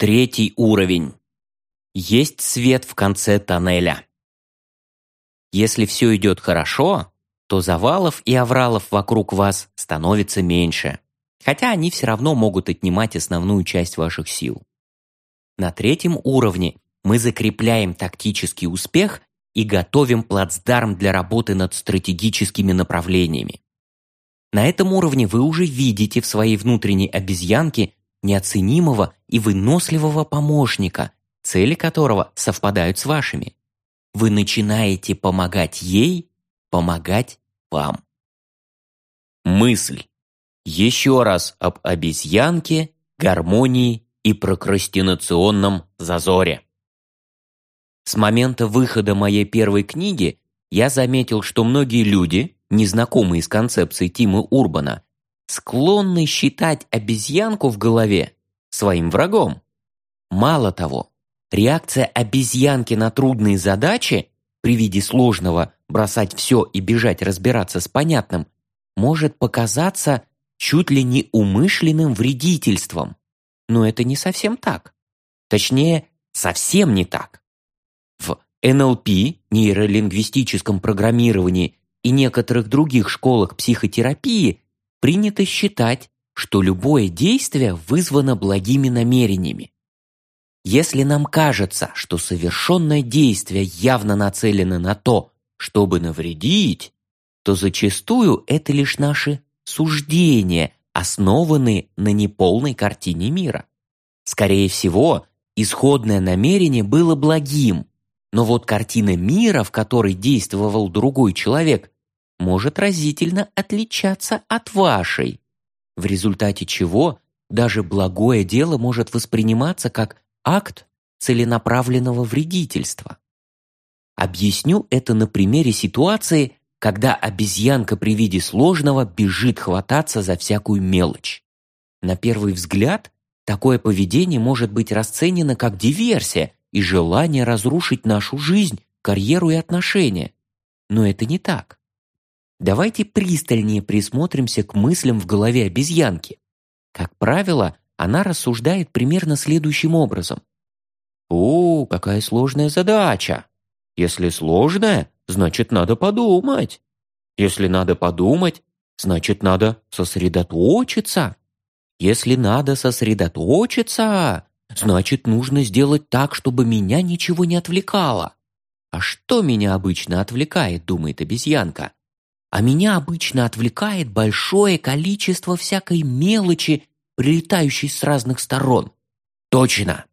Третий уровень. Есть свет в конце тоннеля. Если все идет хорошо, то завалов и авралов вокруг вас становится меньше, хотя они все равно могут отнимать основную часть ваших сил. На третьем уровне мы закрепляем тактический успех и готовим плацдарм для работы над стратегическими направлениями. На этом уровне вы уже видите в своей внутренней обезьянке неоценимого и выносливого помощника, цели которого совпадают с вашими. Вы начинаете помогать ей, помогать вам. Мысль. Еще раз об обезьянке, гармонии и прокрастинационном зазоре. С момента выхода моей первой книги я заметил, что многие люди, незнакомые с концепцией Тима Урбана, склонны считать обезьянку в голове своим врагом. Мало того, реакция обезьянки на трудные задачи при виде сложного бросать все и бежать разбираться с понятным может показаться чуть ли не умышленным вредительством. Но это не совсем так. Точнее, совсем не так. В НЛП, нейролингвистическом программировании и некоторых других школах психотерапии принято считать, что любое действие вызвано благими намерениями. Если нам кажется, что совершенное действие явно нацелено на то, чтобы навредить, то зачастую это лишь наши суждения, основанные на неполной картине мира. Скорее всего, исходное намерение было благим, но вот картина мира, в которой действовал другой человек, может разительно отличаться от вашей, в результате чего даже благое дело может восприниматься как акт целенаправленного вредительства. Объясню это на примере ситуации, когда обезьянка при виде сложного бежит хвататься за всякую мелочь. На первый взгляд, такое поведение может быть расценено как диверсия и желание разрушить нашу жизнь, карьеру и отношения. Но это не так. Давайте пристальнее присмотримся к мыслям в голове обезьянки. Как правило, она рассуждает примерно следующим образом. «О, какая сложная задача! Если сложная, значит, надо подумать. Если надо подумать, значит, надо сосредоточиться. Если надо сосредоточиться, значит, нужно сделать так, чтобы меня ничего не отвлекало. А что меня обычно отвлекает, думает обезьянка? А меня обычно отвлекает большое количество всякой мелочи, прилетающей с разных сторон. Точно!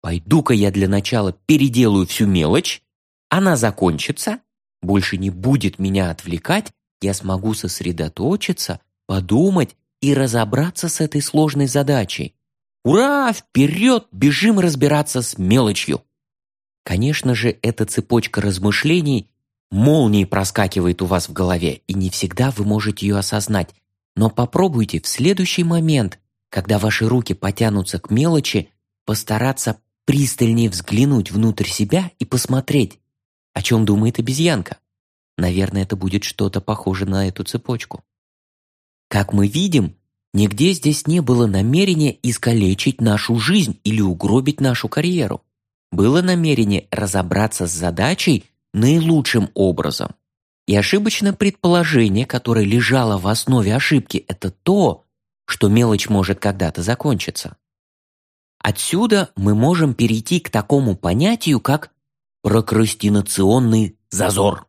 Пойду-ка я для начала переделаю всю мелочь, она закончится, больше не будет меня отвлекать, я смогу сосредоточиться, подумать и разобраться с этой сложной задачей. Ура! Вперед! Бежим разбираться с мелочью! Конечно же, эта цепочка размышлений молнией проскакивает у вас в голове, и не всегда вы можете ее осознать. Но попробуйте в следующий момент, когда ваши руки потянутся к мелочи, постараться пристальнее взглянуть внутрь себя и посмотреть, о чем думает обезьянка. Наверное, это будет что-то похоже на эту цепочку. Как мы видим, нигде здесь не было намерения искалечить нашу жизнь или угробить нашу карьеру. Было намерение разобраться с задачей, наилучшим образом. И ошибочное предположение, которое лежало в основе ошибки, это то, что мелочь может когда-то закончиться. Отсюда мы можем перейти к такому понятию, как прокрастинационный зазор.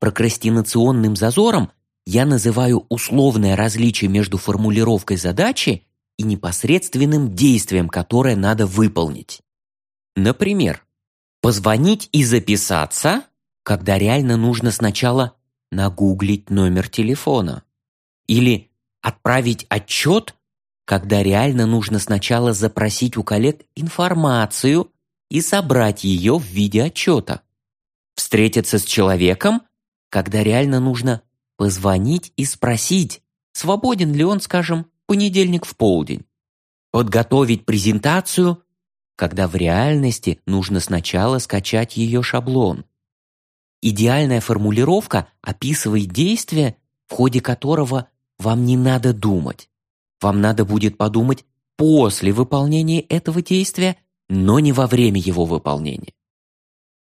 Прокрастинационным зазором я называю условное различие между формулировкой задачи и непосредственным действием, которое надо выполнить. Например, Позвонить и записаться, когда реально нужно сначала нагуглить номер телефона. Или отправить отчет, когда реально нужно сначала запросить у коллег информацию и собрать ее в виде отчета. Встретиться с человеком, когда реально нужно позвонить и спросить, свободен ли он, скажем, понедельник в полдень. Подготовить презентацию, когда в реальности нужно сначала скачать ее шаблон. Идеальная формулировка описывает действие, в ходе которого вам не надо думать. Вам надо будет подумать после выполнения этого действия, но не во время его выполнения.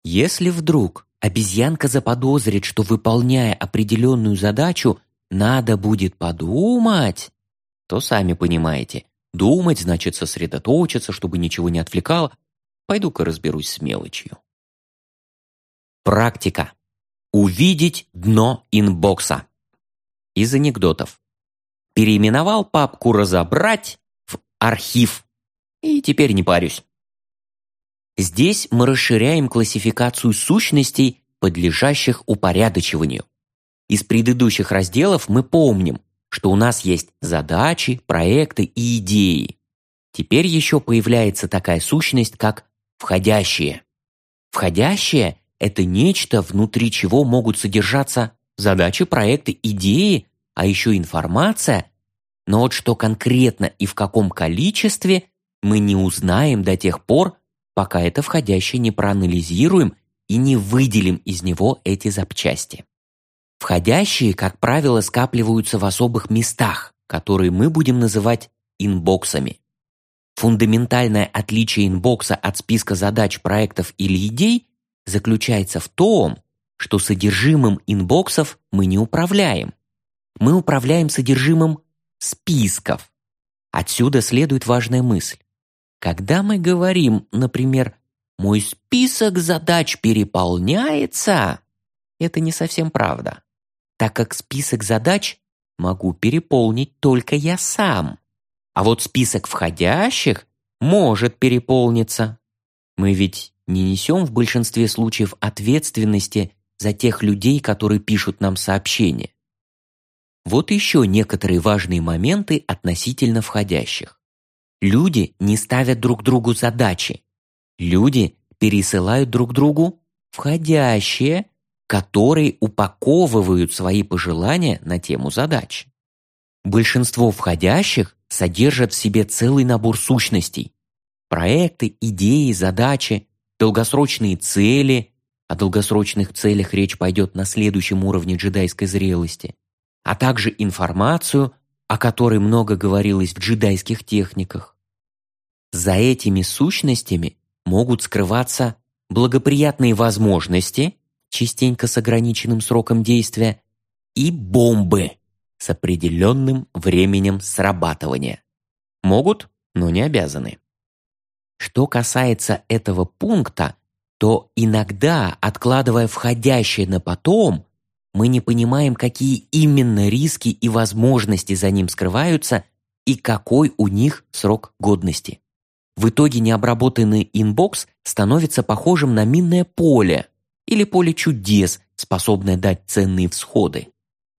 Если вдруг обезьянка заподозрит, что выполняя определенную задачу, надо будет подумать, то сами понимаете, думать значит сосредоточиться, чтобы ничего не отвлекало. Пойду-ка разберусь с мелочью. Практика. Увидеть дно инбокса. Из анекдотов. Переименовал папку «Разобрать» в «Архив». И теперь не парюсь. Здесь мы расширяем классификацию сущностей, подлежащих упорядочиванию. Из предыдущих разделов мы помним, что у нас есть задачи, проекты и идеи. Теперь еще появляется такая сущность, как входящие. Входящее – это нечто, внутри чего могут содержаться задачи, проекты, идеи, а еще информация. Но вот что конкретно и в каком количестве мы не узнаем до тех пор, пока это входящее не проанализируем и не выделим из него эти запчасти. Входящие, как правило, скапливаются в особых местах, которые мы будем называть инбоксами. Фундаментальное отличие инбокса от списка задач, проектов или идей заключается в том, что содержимым инбоксов мы не управляем. Мы управляем содержимым списков. Отсюда следует важная мысль. Когда мы говорим, например, «мой список задач переполняется», это не совсем правда, так как список задач могу переполнить только я сам. А вот список входящих может переполниться. Мы ведь не несем в большинстве случаев ответственности за тех людей, которые пишут нам сообщения. Вот еще некоторые важные моменты относительно входящих. Люди не ставят друг другу задачи. Люди пересылают друг другу входящие, которые упаковывают свои пожелания на тему задач. Большинство входящих содержат в себе целый набор сущностей. Проекты, идеи, задачи, долгосрочные цели. О долгосрочных целях речь пойдет на следующем уровне джедайской зрелости. А также информацию, о которой много говорилось в джедайских техниках. За этими сущностями могут скрываться благоприятные возможности, частенько с ограниченным сроком действия, и бомбы с определенным временем срабатывания. Могут, но не обязаны. Что касается этого пункта, то иногда, откладывая входящее на потом, мы не понимаем, какие именно риски и возможности за ним скрываются и какой у них срок годности. В итоге необработанный инбокс становится похожим на минное поле или поле чудес, способное дать ценные всходы.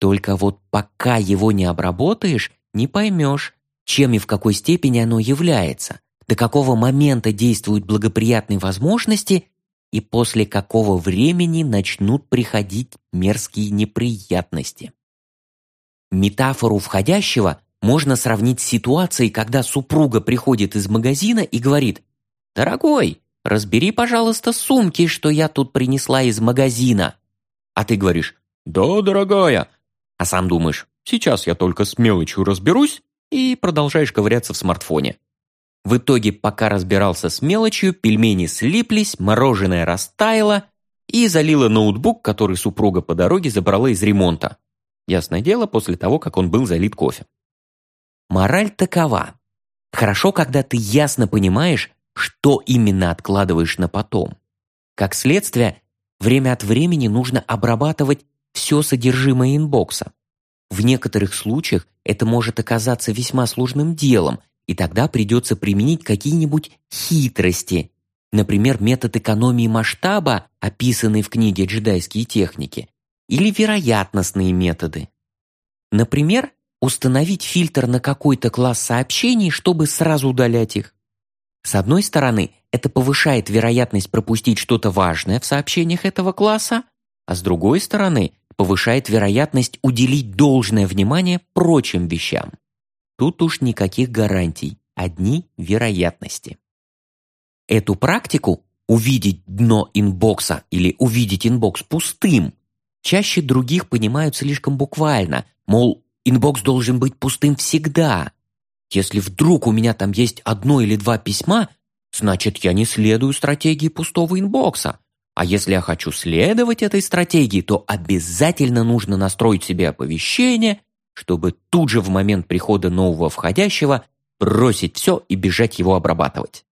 Только вот пока его не обработаешь, не поймешь, чем и в какой степени оно является, до какого момента действуют благоприятные возможности и после какого времени начнут приходить мерзкие неприятности. Метафору входящего можно сравнить с ситуацией, когда супруга приходит из магазина и говорит «Дорогой, разбери, пожалуйста, сумки, что я тут принесла из магазина». А ты говоришь «Да, дорогая», а сам думаешь «Сейчас я только с мелочью разберусь» и продолжаешь ковыряться в смартфоне. В итоге, пока разбирался с мелочью, пельмени слиплись, мороженое растаяло и залило ноутбук, который супруга по дороге забрала из ремонта. Ясное дело, после того, как он был залит кофе. Мораль такова. Хорошо, когда ты ясно понимаешь, что именно откладываешь на потом. Как следствие, время от времени нужно обрабатывать все содержимое инбокса. В некоторых случаях это может оказаться весьма сложным делом – и тогда придется применить какие-нибудь хитрости, например, метод экономии масштаба, описанный в книге «Джедайские техники», или вероятностные методы. Например, установить фильтр на какой-то класс сообщений, чтобы сразу удалять их. С одной стороны, это повышает вероятность пропустить что-то важное в сообщениях этого класса, а с другой стороны, повышает вероятность уделить должное внимание прочим вещам. Тут уж никаких гарантий, одни вероятности. Эту практику увидеть дно инбокса или увидеть инбокс пустым чаще других понимают слишком буквально, мол, инбокс должен быть пустым всегда. Если вдруг у меня там есть одно или два письма, значит, я не следую стратегии пустого инбокса. А если я хочу следовать этой стратегии, то обязательно нужно настроить себе оповещение, чтобы тут же в момент прихода нового входящего бросить все и бежать его обрабатывать.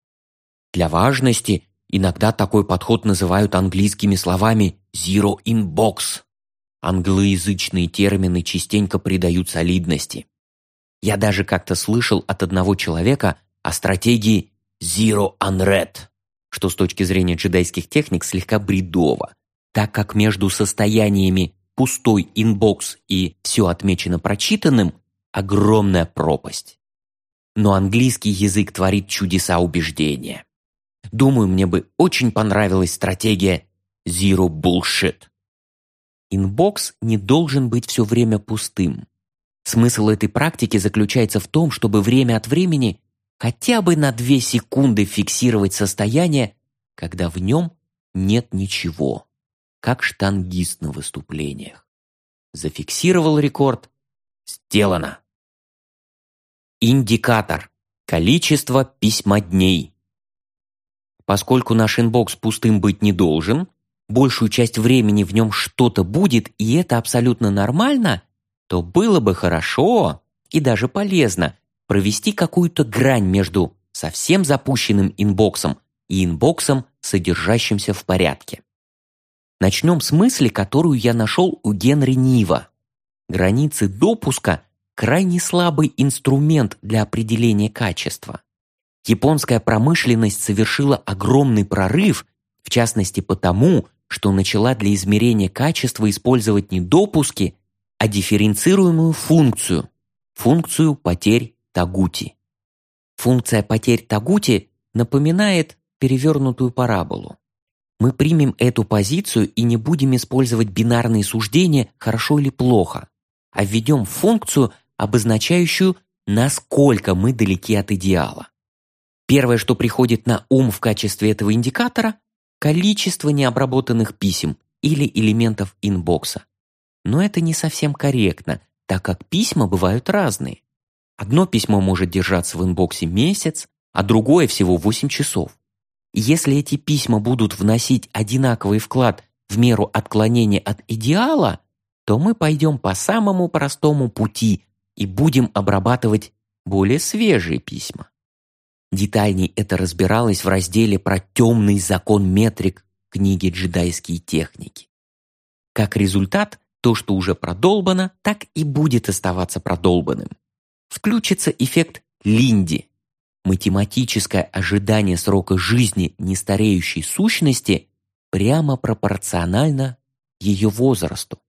Для важности иногда такой подход называют английскими словами «zero inbox». Англоязычные термины частенько придают солидности. Я даже как-то слышал от одного человека о стратегии «zero unread», что с точки зрения джедайских техник слегка бредово, так как между состояниями пустой инбокс и все отмечено прочитанным огромная пропасть. Но английский язык творит чудеса убеждения. Думаю, мне бы очень понравилась стратегия Zero Bullshit. Инбокс не должен быть все время пустым. Смысл этой практики заключается в том, чтобы время от времени хотя бы на две секунды фиксировать состояние, когда в нем нет ничего, как штангист на выступлениях. Зафиксировал рекорд. Сделано. Индикатор. Количество письмодней. Поскольку наш инбокс пустым быть не должен, большую часть времени в нем что-то будет, и это абсолютно нормально, то было бы хорошо и даже полезно провести какую-то грань между совсем запущенным инбоксом и инбоксом, содержащимся в порядке. Начнем с мысли, которую я нашел у Генри Нива. Границы допуска – крайне слабый инструмент для определения качества. Японская промышленность совершила огромный прорыв, в частности потому, что начала для измерения качества использовать не допуски, а дифференцируемую функцию – функцию потерь Тагути. Функция потерь Тагути напоминает перевернутую параболу. Мы примем эту позицию и не будем использовать бинарные суждения «хорошо» или «плохо», а введем функцию, обозначающую, насколько мы далеки от идеала. Первое, что приходит на ум в качестве этого индикатора – количество необработанных писем или элементов инбокса. Но это не совсем корректно, так как письма бывают разные. Одно письмо может держаться в инбоксе месяц, а другое всего 8 часов. Если эти письма будут вносить одинаковый вклад в меру отклонения от идеала, то мы пойдем по самому простому пути и будем обрабатывать более свежие письма. Детальней это разбиралось в разделе про темный закон метрик книги «Джедайские техники». Как результат, то, что уже продолбано, так и будет оставаться продолбанным включится эффект Линди. Математическое ожидание срока жизни нестареющей сущности прямо пропорционально ее возрасту.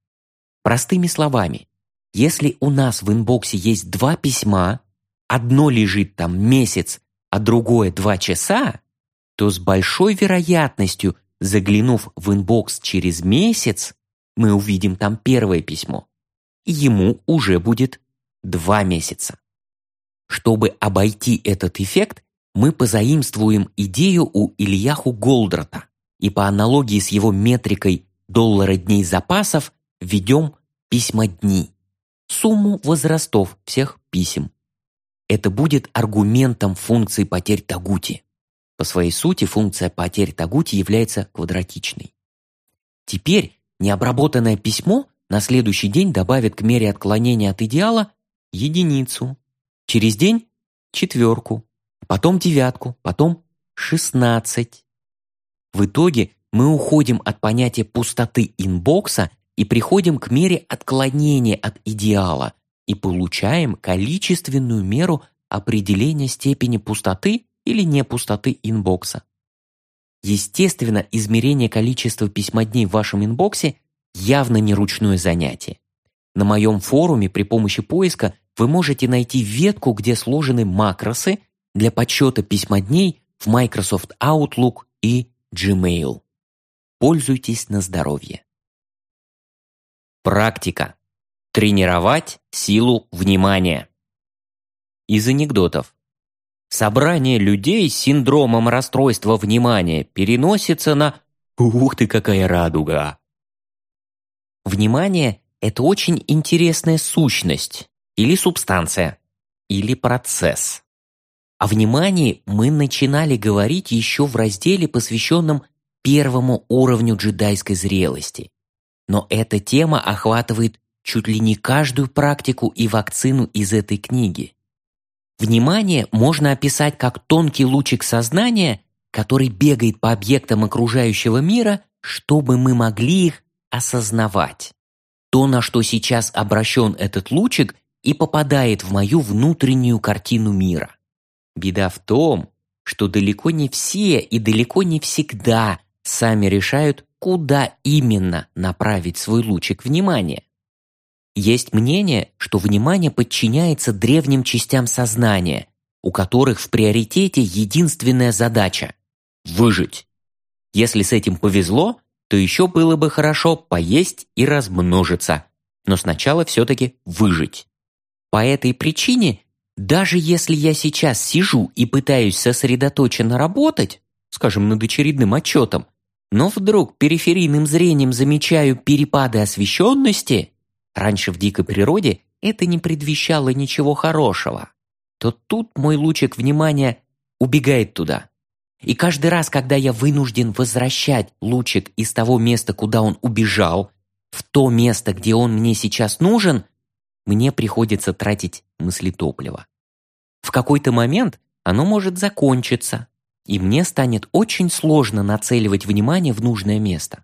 Простыми словами, если у нас в инбоксе есть два письма, одно лежит там месяц, а другое два часа, то с большой вероятностью, заглянув в инбокс через месяц, мы увидим там первое письмо. И ему уже будет два месяца. Чтобы обойти этот эффект, мы позаимствуем идею у Ильяху Голдрата и по аналогии с его метрикой доллара дней запасов введем письма дни, сумму возрастов всех писем. Это будет аргументом функции потерь Тагути. По своей сути функция потерь Тагути является квадратичной. Теперь необработанное письмо на следующий день добавит к мере отклонения от идеала единицу. Через день – четверку, потом девятку, потом шестнадцать. В итоге мы уходим от понятия пустоты инбокса и приходим к мере отклонения от идеала и получаем количественную меру определения степени пустоты или непустоты инбокса. Естественно, измерение количества письмодней в вашем инбоксе явно не ручное занятие. На моем форуме при помощи поиска вы можете найти ветку, где сложены макросы для подсчета письмодней в Microsoft Outlook и Gmail. Пользуйтесь на здоровье. Практика. Тренировать силу внимания. Из анекдотов. Собрание людей с синдромом расстройства внимания переносится на «Ух ты, какая радуга!». Внимание – это очень интересная сущность или субстанция. или процесс. О внимании мы начинали говорить еще в разделе, посвященном первому уровню джедайской зрелости. Но эта тема охватывает чуть ли не каждую практику и вакцину из этой книги. Внимание можно описать как тонкий лучик сознания, который бегает по объектам окружающего мира, чтобы мы могли их осознавать. То, на что сейчас обращен этот лучик, и попадает в мою внутреннюю картину мира. Беда в том, что далеко не все и далеко не всегда сами решают, куда именно направить свой лучик внимания. Есть мнение, что внимание подчиняется древним частям сознания, у которых в приоритете единственная задача – выжить. Если с этим повезло, то еще было бы хорошо поесть и размножиться, но сначала все-таки выжить. По этой причине, даже если я сейчас сижу и пытаюсь сосредоточенно работать, скажем, над очередным отчетом, но вдруг периферийным зрением замечаю перепады освещенности, раньше в дикой природе это не предвещало ничего хорошего, то тут мой лучик внимания убегает туда. И каждый раз, когда я вынужден возвращать лучик из того места, куда он убежал, в то место, где он мне сейчас нужен, мне приходится тратить мыслетопливо. В какой-то момент оно может закончиться, и мне станет очень сложно нацеливать внимание в нужное место.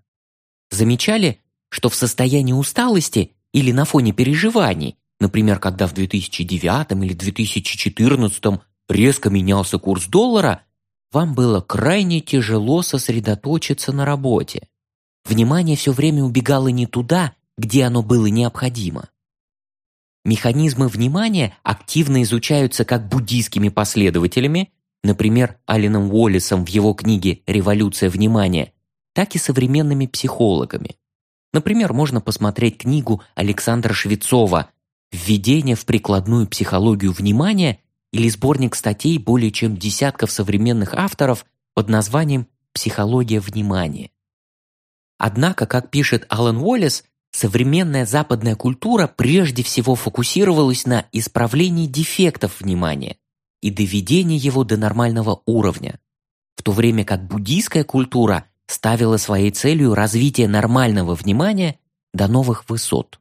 Замечали, что в состоянии усталости или на фоне переживаний, например, когда в 2009 или 2014 резко менялся курс доллара, вам было крайне тяжело сосредоточиться на работе. Внимание все время убегало не туда, где оно было необходимо. Механизмы внимания активно изучаются как буддийскими последователями, например, Алленом Уоллесом в его книге «Революция внимания», так и современными психологами. Например, можно посмотреть книгу Александра Швецова «Введение в прикладную психологию внимания» или сборник статей более чем десятков современных авторов под названием «Психология внимания». Однако, как пишет Алан Уоллес, современная западная культура прежде всего фокусировалась на исправлении дефектов внимания и доведении его до нормального уровня, в то время как буддийская культура ставила своей целью развитие нормального внимания до новых высот.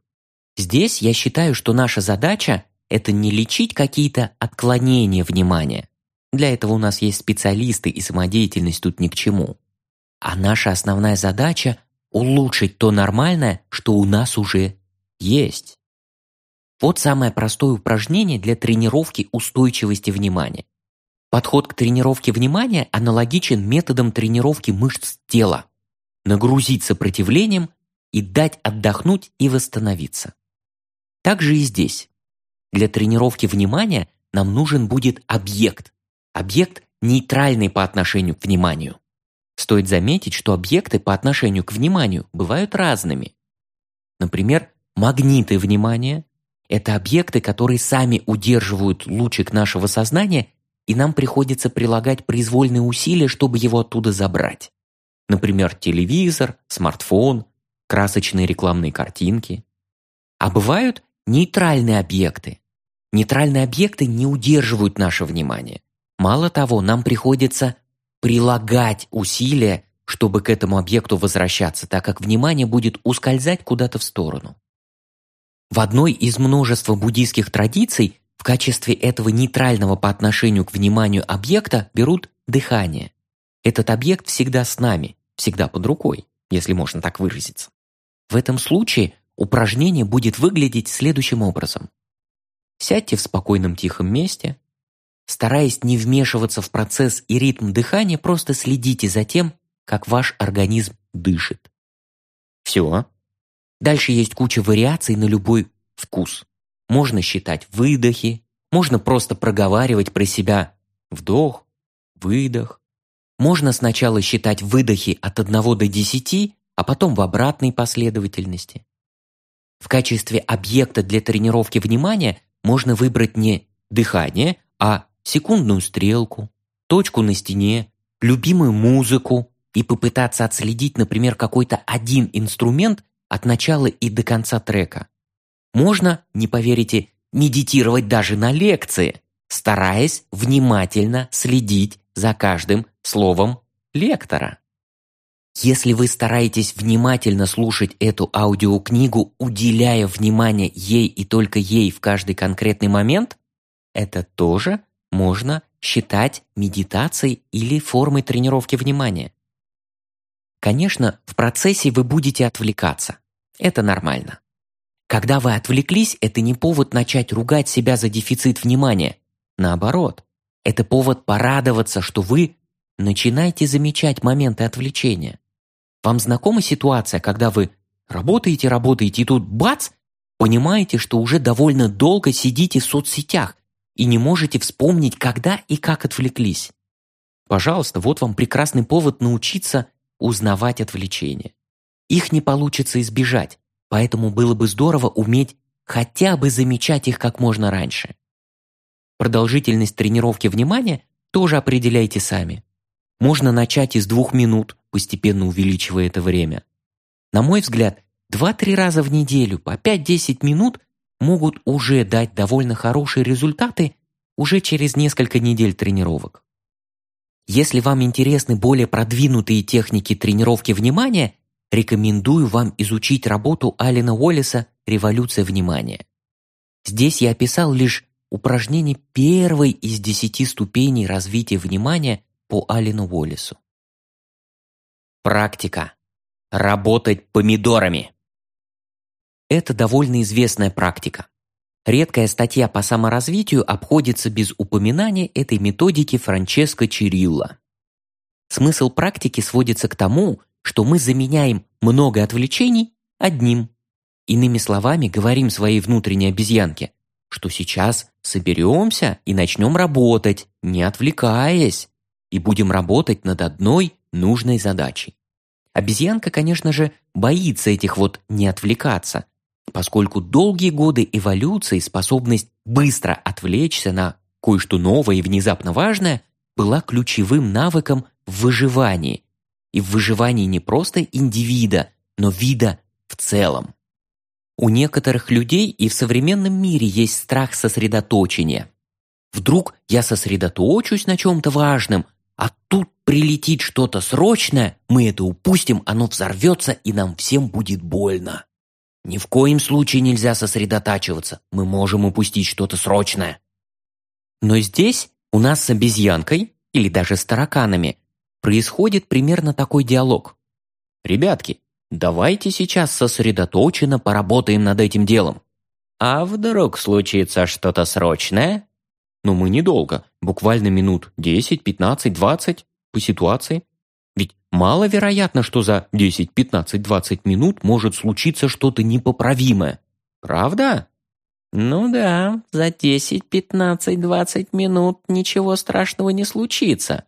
Здесь я считаю, что наша задача – это не лечить какие-то отклонения внимания. Для этого у нас есть специалисты, и самодеятельность тут ни к чему. А наша основная задача улучшить то нормальное, что у нас уже есть. Вот самое простое упражнение для тренировки устойчивости внимания. Подход к тренировке внимания аналогичен методам тренировки мышц тела. Нагрузить сопротивлением и дать отдохнуть и восстановиться. Так же и здесь. Для тренировки внимания нам нужен будет объект. Объект нейтральный по отношению к вниманию. Стоит заметить, что объекты по отношению к вниманию бывают разными. Например, магниты внимания – это объекты, которые сами удерживают лучик нашего сознания, и нам приходится прилагать произвольные усилия, чтобы его оттуда забрать. Например, телевизор, смартфон, красочные рекламные картинки. А бывают нейтральные объекты. Нейтральные объекты не удерживают наше внимание. Мало того, нам приходится прилагать усилия, чтобы к этому объекту возвращаться, так как внимание будет ускользать куда-то в сторону. В одной из множества буддийских традиций в качестве этого нейтрального по отношению к вниманию объекта берут дыхание. Этот объект всегда с нами, всегда под рукой, если можно так выразиться. В этом случае упражнение будет выглядеть следующим образом. Сядьте в спокойном тихом месте, Стараясь не вмешиваться в процесс и ритм дыхания, просто следите за тем, как ваш организм дышит. Все. Дальше есть куча вариаций на любой вкус. Можно считать выдохи, можно просто проговаривать про себя вдох, выдох. Можно сначала считать выдохи от 1 до 10, а потом в обратной последовательности. В качестве объекта для тренировки внимания можно выбрать не дыхание, а секундную стрелку, точку на стене, любимую музыку и попытаться отследить, например, какой-то один инструмент от начала и до конца трека. Можно, не поверите, медитировать даже на лекции, стараясь внимательно следить за каждым словом лектора. Если вы стараетесь внимательно слушать эту аудиокнигу, уделяя внимание ей и только ей в каждый конкретный момент, это тоже можно считать медитацией или формой тренировки внимания. Конечно, в процессе вы будете отвлекаться. Это нормально. Когда вы отвлеклись, это не повод начать ругать себя за дефицит внимания. Наоборот, это повод порадоваться, что вы начинаете замечать моменты отвлечения. Вам знакома ситуация, когда вы работаете, работаете, и тут бац, понимаете, что уже довольно долго сидите в соцсетях и не можете вспомнить, когда и как отвлеклись? Пожалуйста, вот вам прекрасный повод научиться узнавать отвлечения. Их не получится избежать, поэтому было бы здорово уметь хотя бы замечать их как можно раньше. Продолжительность тренировки внимания тоже определяйте сами. Можно начать из двух минут, постепенно увеличивая это время. На мой взгляд, 2-3 раза в неделю по 5-10 минут могут уже дать довольно хорошие результаты уже через несколько недель тренировок. Если вам интересны более продвинутые техники тренировки внимания, рекомендую вам изучить работу Алина Уоллеса «Революция внимания». Здесь я описал лишь упражнение первой из десяти ступеней развития внимания по Алину Уоллесу. Практика. Работать помидорами. Это довольно известная практика. Редкая статья по саморазвитию обходится без упоминания этой методики Франческо Чирилла. Смысл практики сводится к тому, что мы заменяем много отвлечений одним. Иными словами, говорим своей внутренней обезьянке, что сейчас соберемся и начнем работать, не отвлекаясь и будем работать над одной нужной задачей. Обезьянка, конечно же, боится этих вот не отвлекаться, поскольку долгие годы эволюции способность быстро отвлечься на кое-что новое и внезапно важное была ключевым навыком в выживании. И в выживании не просто индивида, но вида в целом. У некоторых людей и в современном мире есть страх сосредоточения. Вдруг я сосредоточусь на чем-то важном, а тут прилетит что-то срочное, мы это упустим, оно взорвется, и нам всем будет больно. Ни в коем случае нельзя сосредотачиваться, мы можем упустить что-то срочное. Но здесь у нас с обезьянкой, или даже с тараканами, происходит примерно такой диалог. Ребятки, давайте сейчас сосредоточенно поработаем над этим делом. А вдруг случится что-то срочное? Но мы недолго, буквально минут 10, 15, 20 по ситуации. Ведь маловероятно, что за 10, 15, 20 минут может случиться что-то непоправимое. Правда? Ну да, за 10, 15, 20 минут ничего страшного не случится.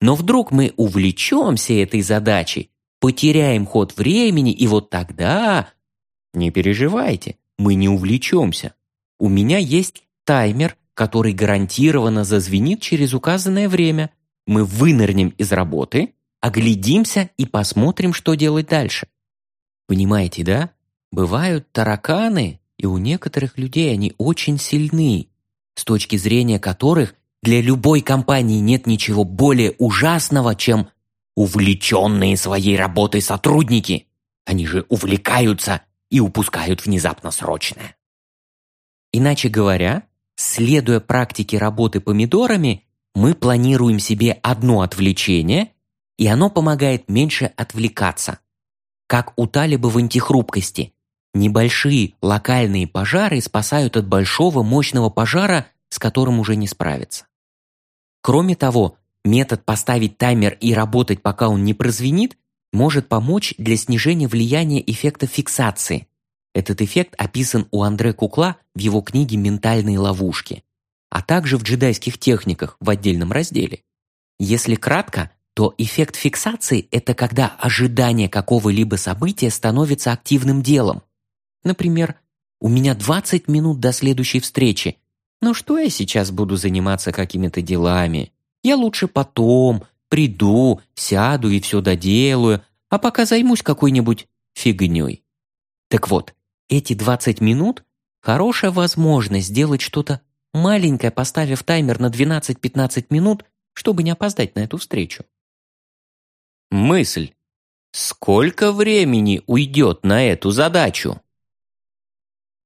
Но вдруг мы увлечемся этой задачей, потеряем ход времени, и вот тогда... Не переживайте, мы не увлечемся. У меня есть таймер который гарантированно зазвенит через указанное время. Мы вынырнем из работы, оглядимся и посмотрим, что делать дальше. Понимаете, да? Бывают тараканы, и у некоторых людей они очень сильны, с точки зрения которых для любой компании нет ничего более ужасного, чем увлеченные своей работой сотрудники. Они же увлекаются и упускают внезапно срочное. Иначе говоря, Следуя практике работы помидорами, мы планируем себе одно отвлечение, и оно помогает меньше отвлекаться. Как у талиба в антихрупкости. Небольшие локальные пожары спасают от большого мощного пожара, с которым уже не справиться. Кроме того, метод поставить таймер и работать, пока он не прозвенит, может помочь для снижения влияния эффекта фиксации, этот эффект описан у Андре Кукла в его книге «Ментальные ловушки», а также в джедайских техниках в отдельном разделе. Если кратко, то эффект фиксации – это когда ожидание какого-либо события становится активным делом. Например, у меня 20 минут до следующей встречи. Но что я сейчас буду заниматься какими-то делами? Я лучше потом, приду, сяду и все доделаю, а пока займусь какой-нибудь фигней. Так вот, эти 20 минут хорошая возможность сделать что-то маленькое, поставив таймер на 12-15 минут, чтобы не опоздать на эту встречу. Мысль. Сколько времени уйдет на эту задачу?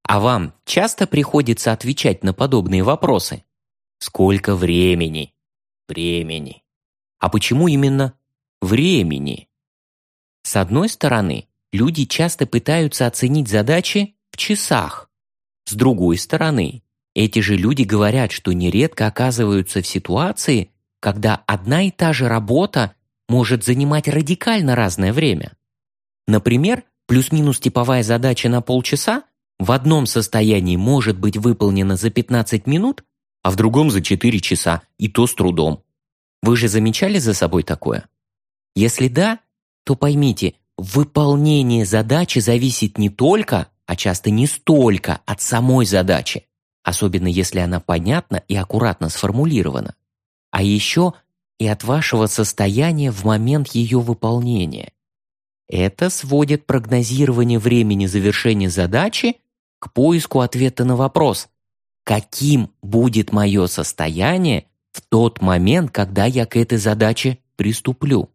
А вам часто приходится отвечать на подобные вопросы? Сколько времени? Времени. А почему именно времени? С одной стороны, люди часто пытаются оценить задачи в часах. С другой стороны, эти же люди говорят, что нередко оказываются в ситуации, когда одна и та же работа может занимать радикально разное время. Например, плюс-минус типовая задача на полчаса в одном состоянии может быть выполнена за 15 минут, а в другом за 4 часа, и то с трудом. Вы же замечали за собой такое? Если да, то поймите, выполнение задачи зависит не только, а часто не столько от самой задачи, особенно если она понятна и аккуратно сформулирована, а еще и от вашего состояния в момент ее выполнения. Это сводит прогнозирование времени завершения задачи к поиску ответа на вопрос, каким будет мое состояние в тот момент, когда я к этой задаче приступлю.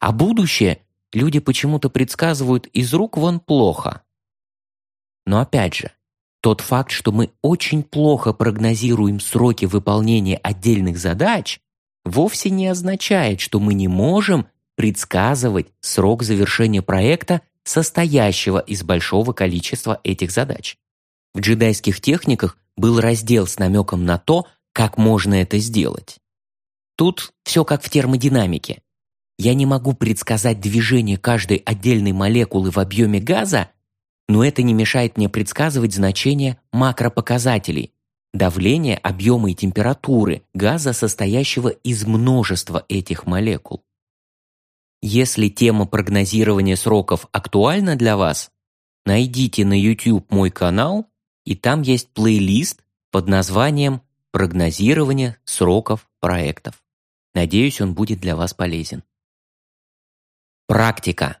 А будущее люди почему-то предсказывают из рук вон плохо. Но опять же, тот факт, что мы очень плохо прогнозируем сроки выполнения отдельных задач, вовсе не означает, что мы не можем предсказывать срок завершения проекта, состоящего из большого количества этих задач. В джедайских техниках был раздел с намеком на то, как можно это сделать. Тут все как в термодинамике. Я не могу предсказать движение каждой отдельной молекулы в объеме газа, но это не мешает мне предсказывать значение макропоказателей – давления, объема и температуры газа, состоящего из множества этих молекул. Если тема прогнозирования сроков актуальна для вас, найдите на YouTube мой канал, и там есть плейлист под названием «Прогнозирование сроков проектов». Надеюсь, он будет для вас полезен. Практика.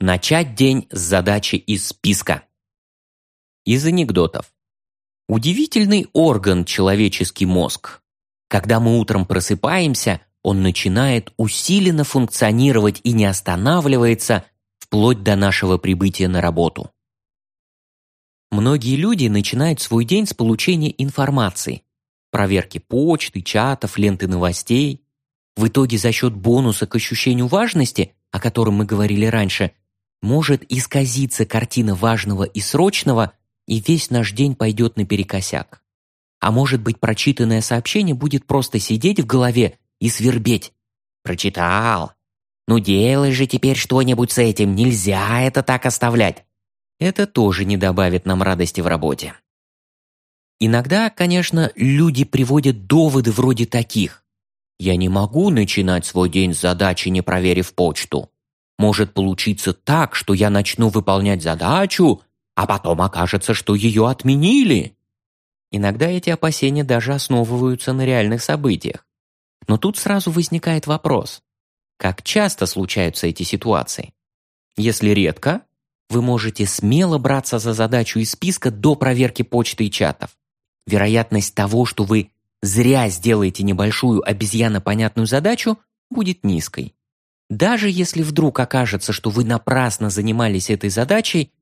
Начать день с задачи из списка. Из анекдотов. Удивительный орган человеческий мозг. Когда мы утром просыпаемся, он начинает усиленно функционировать и не останавливается вплоть до нашего прибытия на работу. Многие люди начинают свой день с получения информации, проверки почты, чатов, ленты новостей. В итоге за счет бонуса к ощущению важности, о котором мы говорили раньше, может исказиться картина важного и срочного, и весь наш день пойдет наперекосяк. А может быть, прочитанное сообщение будет просто сидеть в голове и свербеть. «Прочитал. Ну делай же теперь что-нибудь с этим, нельзя это так оставлять». Это тоже не добавит нам радости в работе. Иногда, конечно, люди приводят доводы вроде таких. «Я не могу начинать свой день с задачи, не проверив почту. Может получиться так, что я начну выполнять задачу, а потом окажется, что ее отменили». Иногда эти опасения даже основываются на реальных событиях. Но тут сразу возникает вопрос. Как часто случаются эти ситуации? Если редко, вы можете смело браться за задачу из списка до проверки почты и чатов. Вероятность того, что вы зря сделаете небольшую обезьянопонятную задачу, будет низкой. Даже если вдруг окажется, что вы напрасно занимались этой задачей,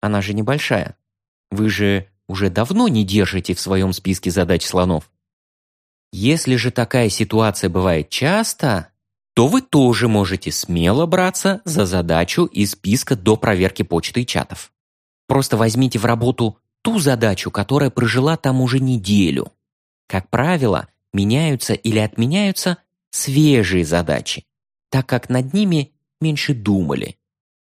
она же небольшая. Вы же уже давно не держите в своем списке задач слонов. Если же такая ситуация бывает часто, то вы тоже можете смело браться за задачу из списка до проверки почты и чатов. Просто возьмите в работу ту задачу, которая прожила там уже неделю. Как правило, меняются или отменяются свежие задачи, так как над ними меньше думали.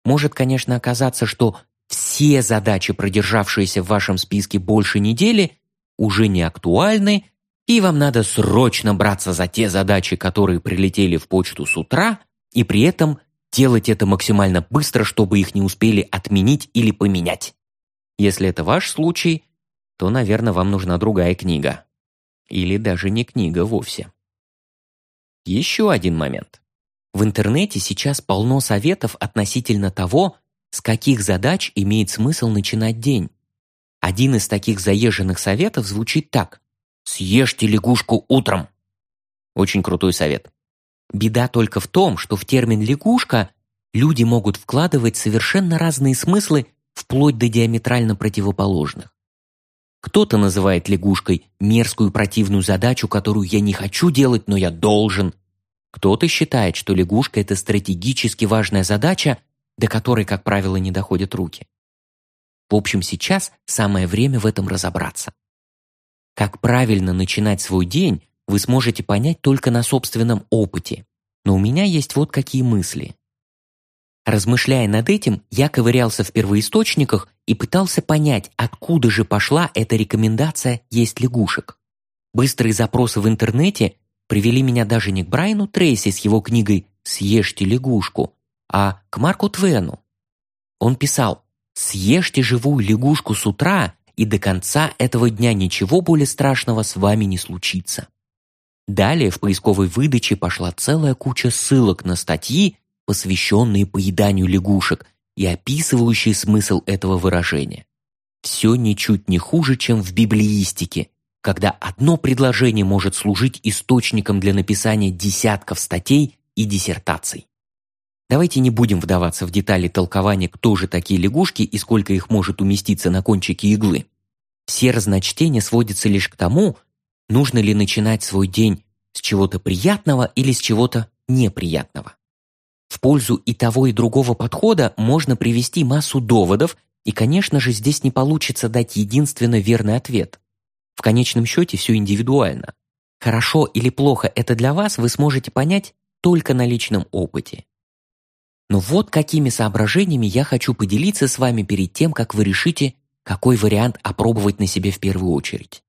Может, конечно, оказаться, что все задачи, продержавшиеся в вашем списке больше недели, уже не актуальны и вам надо срочно браться за те задачи, которые прилетели в почту с утра, и при этом делать это максимально быстро, чтобы их не успели отменить или поменять. Если это ваш случай, то, наверное, вам нужна другая книга. Или даже не книга вовсе. Еще один момент. В интернете сейчас полно советов относительно того, с каких задач имеет смысл начинать день. Один из таких заезженных советов звучит так. «Съешьте лягушку утром». Очень крутой совет. Беда только в том, что в термин «лягушка» люди могут вкладывать совершенно разные смыслы вплоть до диаметрально противоположных. Кто-то называет лягушкой мерзкую противную задачу, которую я не хочу делать, но я должен. Кто-то считает, что лягушка – это стратегически важная задача, до которой, как правило, не доходят руки. В общем, сейчас самое время в этом разобраться. Как правильно начинать свой день, вы сможете понять только на собственном опыте. Но у меня есть вот какие мысли. Размышляя над этим, я ковырялся в первоисточниках и пытался понять, откуда же пошла эта рекомендация есть лягушек. Быстрые запросы в интернете привели меня даже не к Брайану Трейси с его книгой «Съешьте лягушку», а к Марку Твену. Он писал «Съешьте живую лягушку с утра, и до конца этого дня ничего более страшного с вами не случится». Далее в поисковой выдаче пошла целая куча ссылок на статьи, посвященные поеданию лягушек и описывающие смысл этого выражения. Все ничуть не хуже, чем в библиистике, когда одно предложение может служить источником для написания десятков статей и диссертаций. Давайте не будем вдаваться в детали толкования, кто же такие лягушки и сколько их может уместиться на кончике иглы. Все разночтения сводятся лишь к тому, нужно ли начинать свой день с чего-то приятного или с чего-то неприятного. В пользу и того, и другого подхода можно привести массу доводов, и, конечно же, здесь не получится дать единственно верный ответ. В конечном счете все индивидуально. Хорошо или плохо это для вас вы сможете понять только на личном опыте. Но вот какими соображениями я хочу поделиться с вами перед тем, как вы решите, какой вариант опробовать на себе в первую очередь.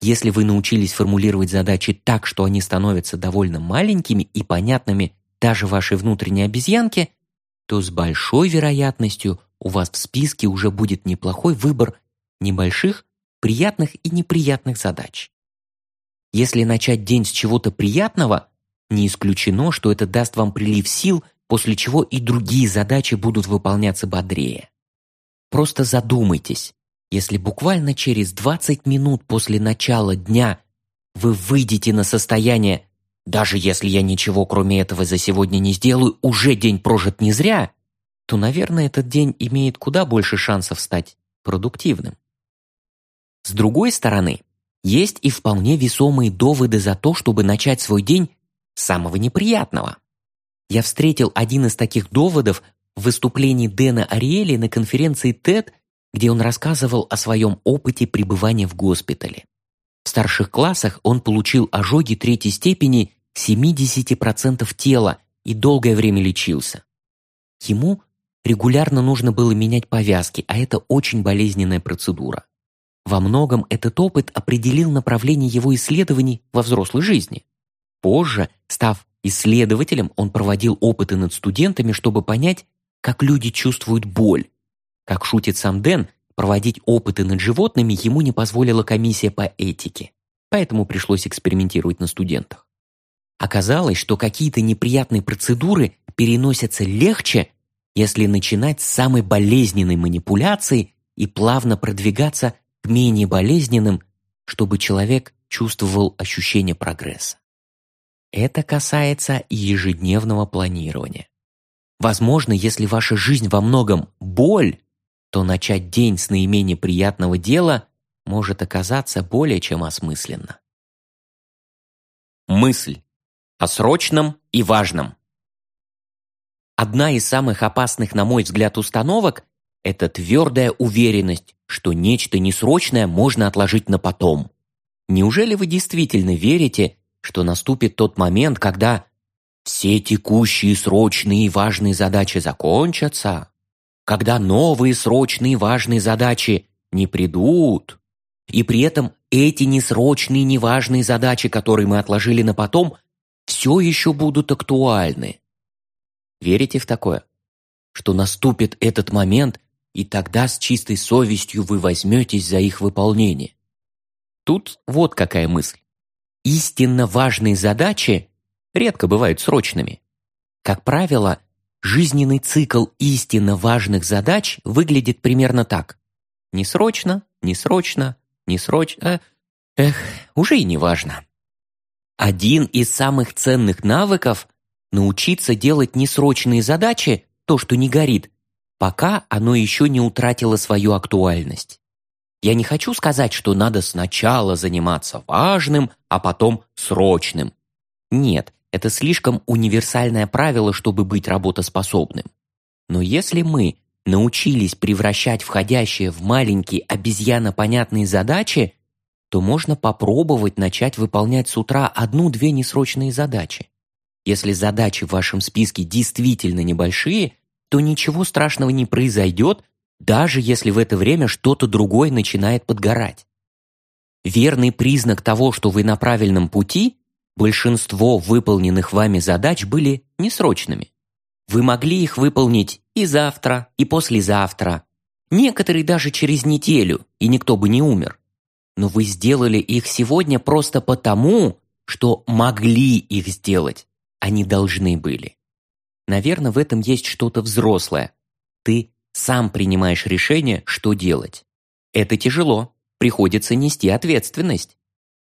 Если вы научились формулировать задачи так, что они становятся довольно маленькими и понятными даже вашей внутренней обезьянке, то с большой вероятностью у вас в списке уже будет неплохой выбор небольших, приятных и неприятных задач. Если начать день с чего-то приятного, не исключено, что это даст вам прилив сил, после чего и другие задачи будут выполняться бодрее. Просто задумайтесь, если буквально через 20 минут после начала дня вы выйдете на состояние даже если я ничего кроме этого за сегодня не сделаю, уже день прожит не зря, то, наверное, этот день имеет куда больше шансов стать продуктивным. С другой стороны, есть и вполне весомые доводы за то, чтобы начать свой день с самого неприятного. Я встретил один из таких доводов в выступлении Дэна Ариэли на конференции TED, где он рассказывал о своем опыте пребывания в госпитале. В старших классах он получил ожоги третьей степени 70% тела и долгое время лечился. Ему регулярно нужно было менять повязки, а это очень болезненная процедура. Во многом этот опыт определил направление его исследований во взрослой жизни. Позже, став исследователем, он проводил опыты над студентами, чтобы понять, как люди чувствуют боль. Как шутит сам Дэн, Проводить опыты над животными ему не позволила комиссия по этике, поэтому пришлось экспериментировать на студентах. Оказалось, что какие-то неприятные процедуры переносятся легче, если начинать с самой болезненной манипуляции и плавно продвигаться к менее болезненным, чтобы человек чувствовал ощущение прогресса. Это касается и ежедневного планирования. Возможно, если ваша жизнь во многом боль, то начать день с наименее приятного дела может оказаться более чем осмысленно. Мысль о срочном и важном. Одна из самых опасных, на мой взгляд, установок – это твердая уверенность, что нечто несрочное можно отложить на потом. Неужели вы действительно верите, что наступит тот момент, когда все текущие срочные и важные задачи закончатся, когда новые срочные важные задачи не придут, и при этом эти несрочные неважные задачи, которые мы отложили на потом, все еще будут актуальны. Верите в такое? Что наступит этот момент, и тогда с чистой совестью вы возьметесь за их выполнение. Тут вот какая мысль. Истинно важные задачи редко бывают срочными. Как правило, Жизненный цикл истинно важных задач выглядит примерно так. Не срочно, не срочно, не срочно. Эх, уже и не важно. Один из самых ценных навыков – научиться делать несрочные задачи, то, что не горит, пока оно еще не утратило свою актуальность. Я не хочу сказать, что надо сначала заниматься важным, а потом срочным. Нет, это слишком универсальное правило, чтобы быть работоспособным. Но если мы научились превращать входящие в маленькие обезьянопонятные задачи, то можно попробовать начать выполнять с утра одну-две несрочные задачи. Если задачи в вашем списке действительно небольшие, то ничего страшного не произойдет, даже если в это время что-то другое начинает подгорать. Верный признак того, что вы на правильном пути, большинство выполненных вами задач были несрочными. Вы могли их выполнить и завтра, и послезавтра. Некоторые даже через неделю, и никто бы не умер. Но вы сделали их сегодня просто потому, что могли их сделать. Они должны были. Наверное, в этом есть что-то взрослое. Ты сам принимаешь решение, что делать. Это тяжело, приходится нести ответственность.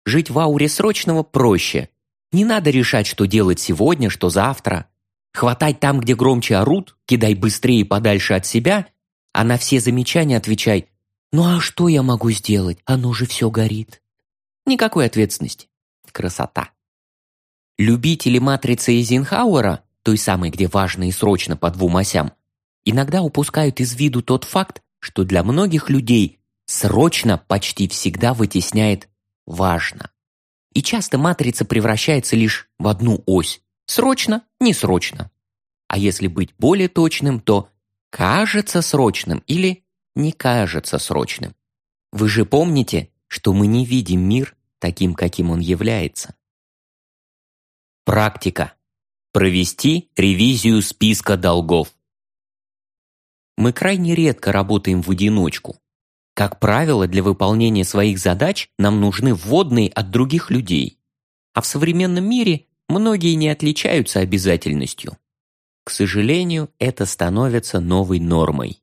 Жить в ауре срочного проще. Не надо решать, что делать сегодня, что завтра. Хватай там, где громче орут, кидай быстрее подальше от себя, а на все замечания отвечай «Ну а что я могу сделать? Оно же все горит». Никакой ответственности. Красота. Любители матрицы Эйзенхауэра, той самой, где важно и срочно по двум осям, иногда упускают из виду тот факт, что для многих людей срочно почти всегда вытесняет важно. И часто матрица превращается лишь в одну ось Срочно, не срочно. А если быть более точным, то кажется срочным или не кажется срочным. Вы же помните, что мы не видим мир таким, каким он является. Практика. Провести ревизию списка долгов. Мы крайне редко работаем в одиночку. Как правило, для выполнения своих задач нам нужны вводные от других людей. А в современном мире многие не отличаются обязательностью. К сожалению, это становится новой нормой.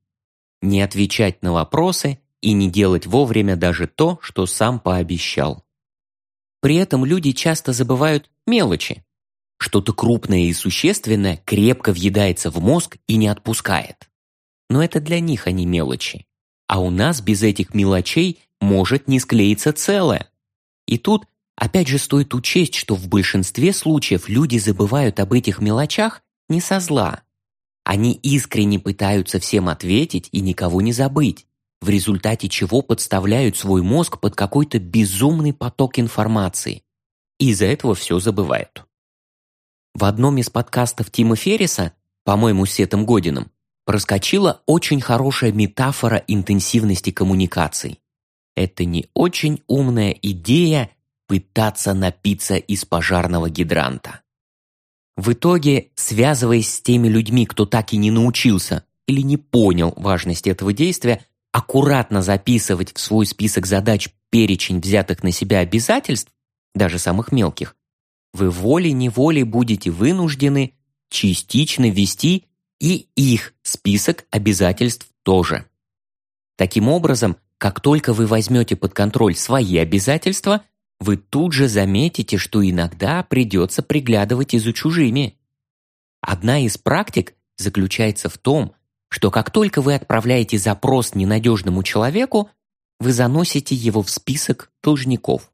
Не отвечать на вопросы и не делать вовремя даже то, что сам пообещал. При этом люди часто забывают мелочи. Что-то крупное и существенное крепко въедается в мозг и не отпускает. Но это для них они мелочи. А у нас без этих мелочей может не склеиться целое. И тут Опять же стоит учесть, что в большинстве случаев люди забывают об этих мелочах не со зла. Они искренне пытаются всем ответить и никого не забыть, в результате чего подставляют свой мозг под какой-то безумный поток информации. И из-за этого все забывают. В одном из подкастов Тима Ферриса, по-моему, с Сетом Годином, проскочила очень хорошая метафора интенсивности коммуникаций. Это не очень умная идея пытаться напиться из пожарного гидранта. В итоге, связываясь с теми людьми, кто так и не научился или не понял важность этого действия, аккуратно записывать в свой список задач перечень взятых на себя обязательств, даже самых мелких, вы волей-неволей будете вынуждены частично вести и их список обязательств тоже. Таким образом, как только вы возьмете под контроль свои обязательства, вы тут же заметите, что иногда придется приглядывать и за чужими. Одна из практик заключается в том, что как только вы отправляете запрос ненадежному человеку, вы заносите его в список должников.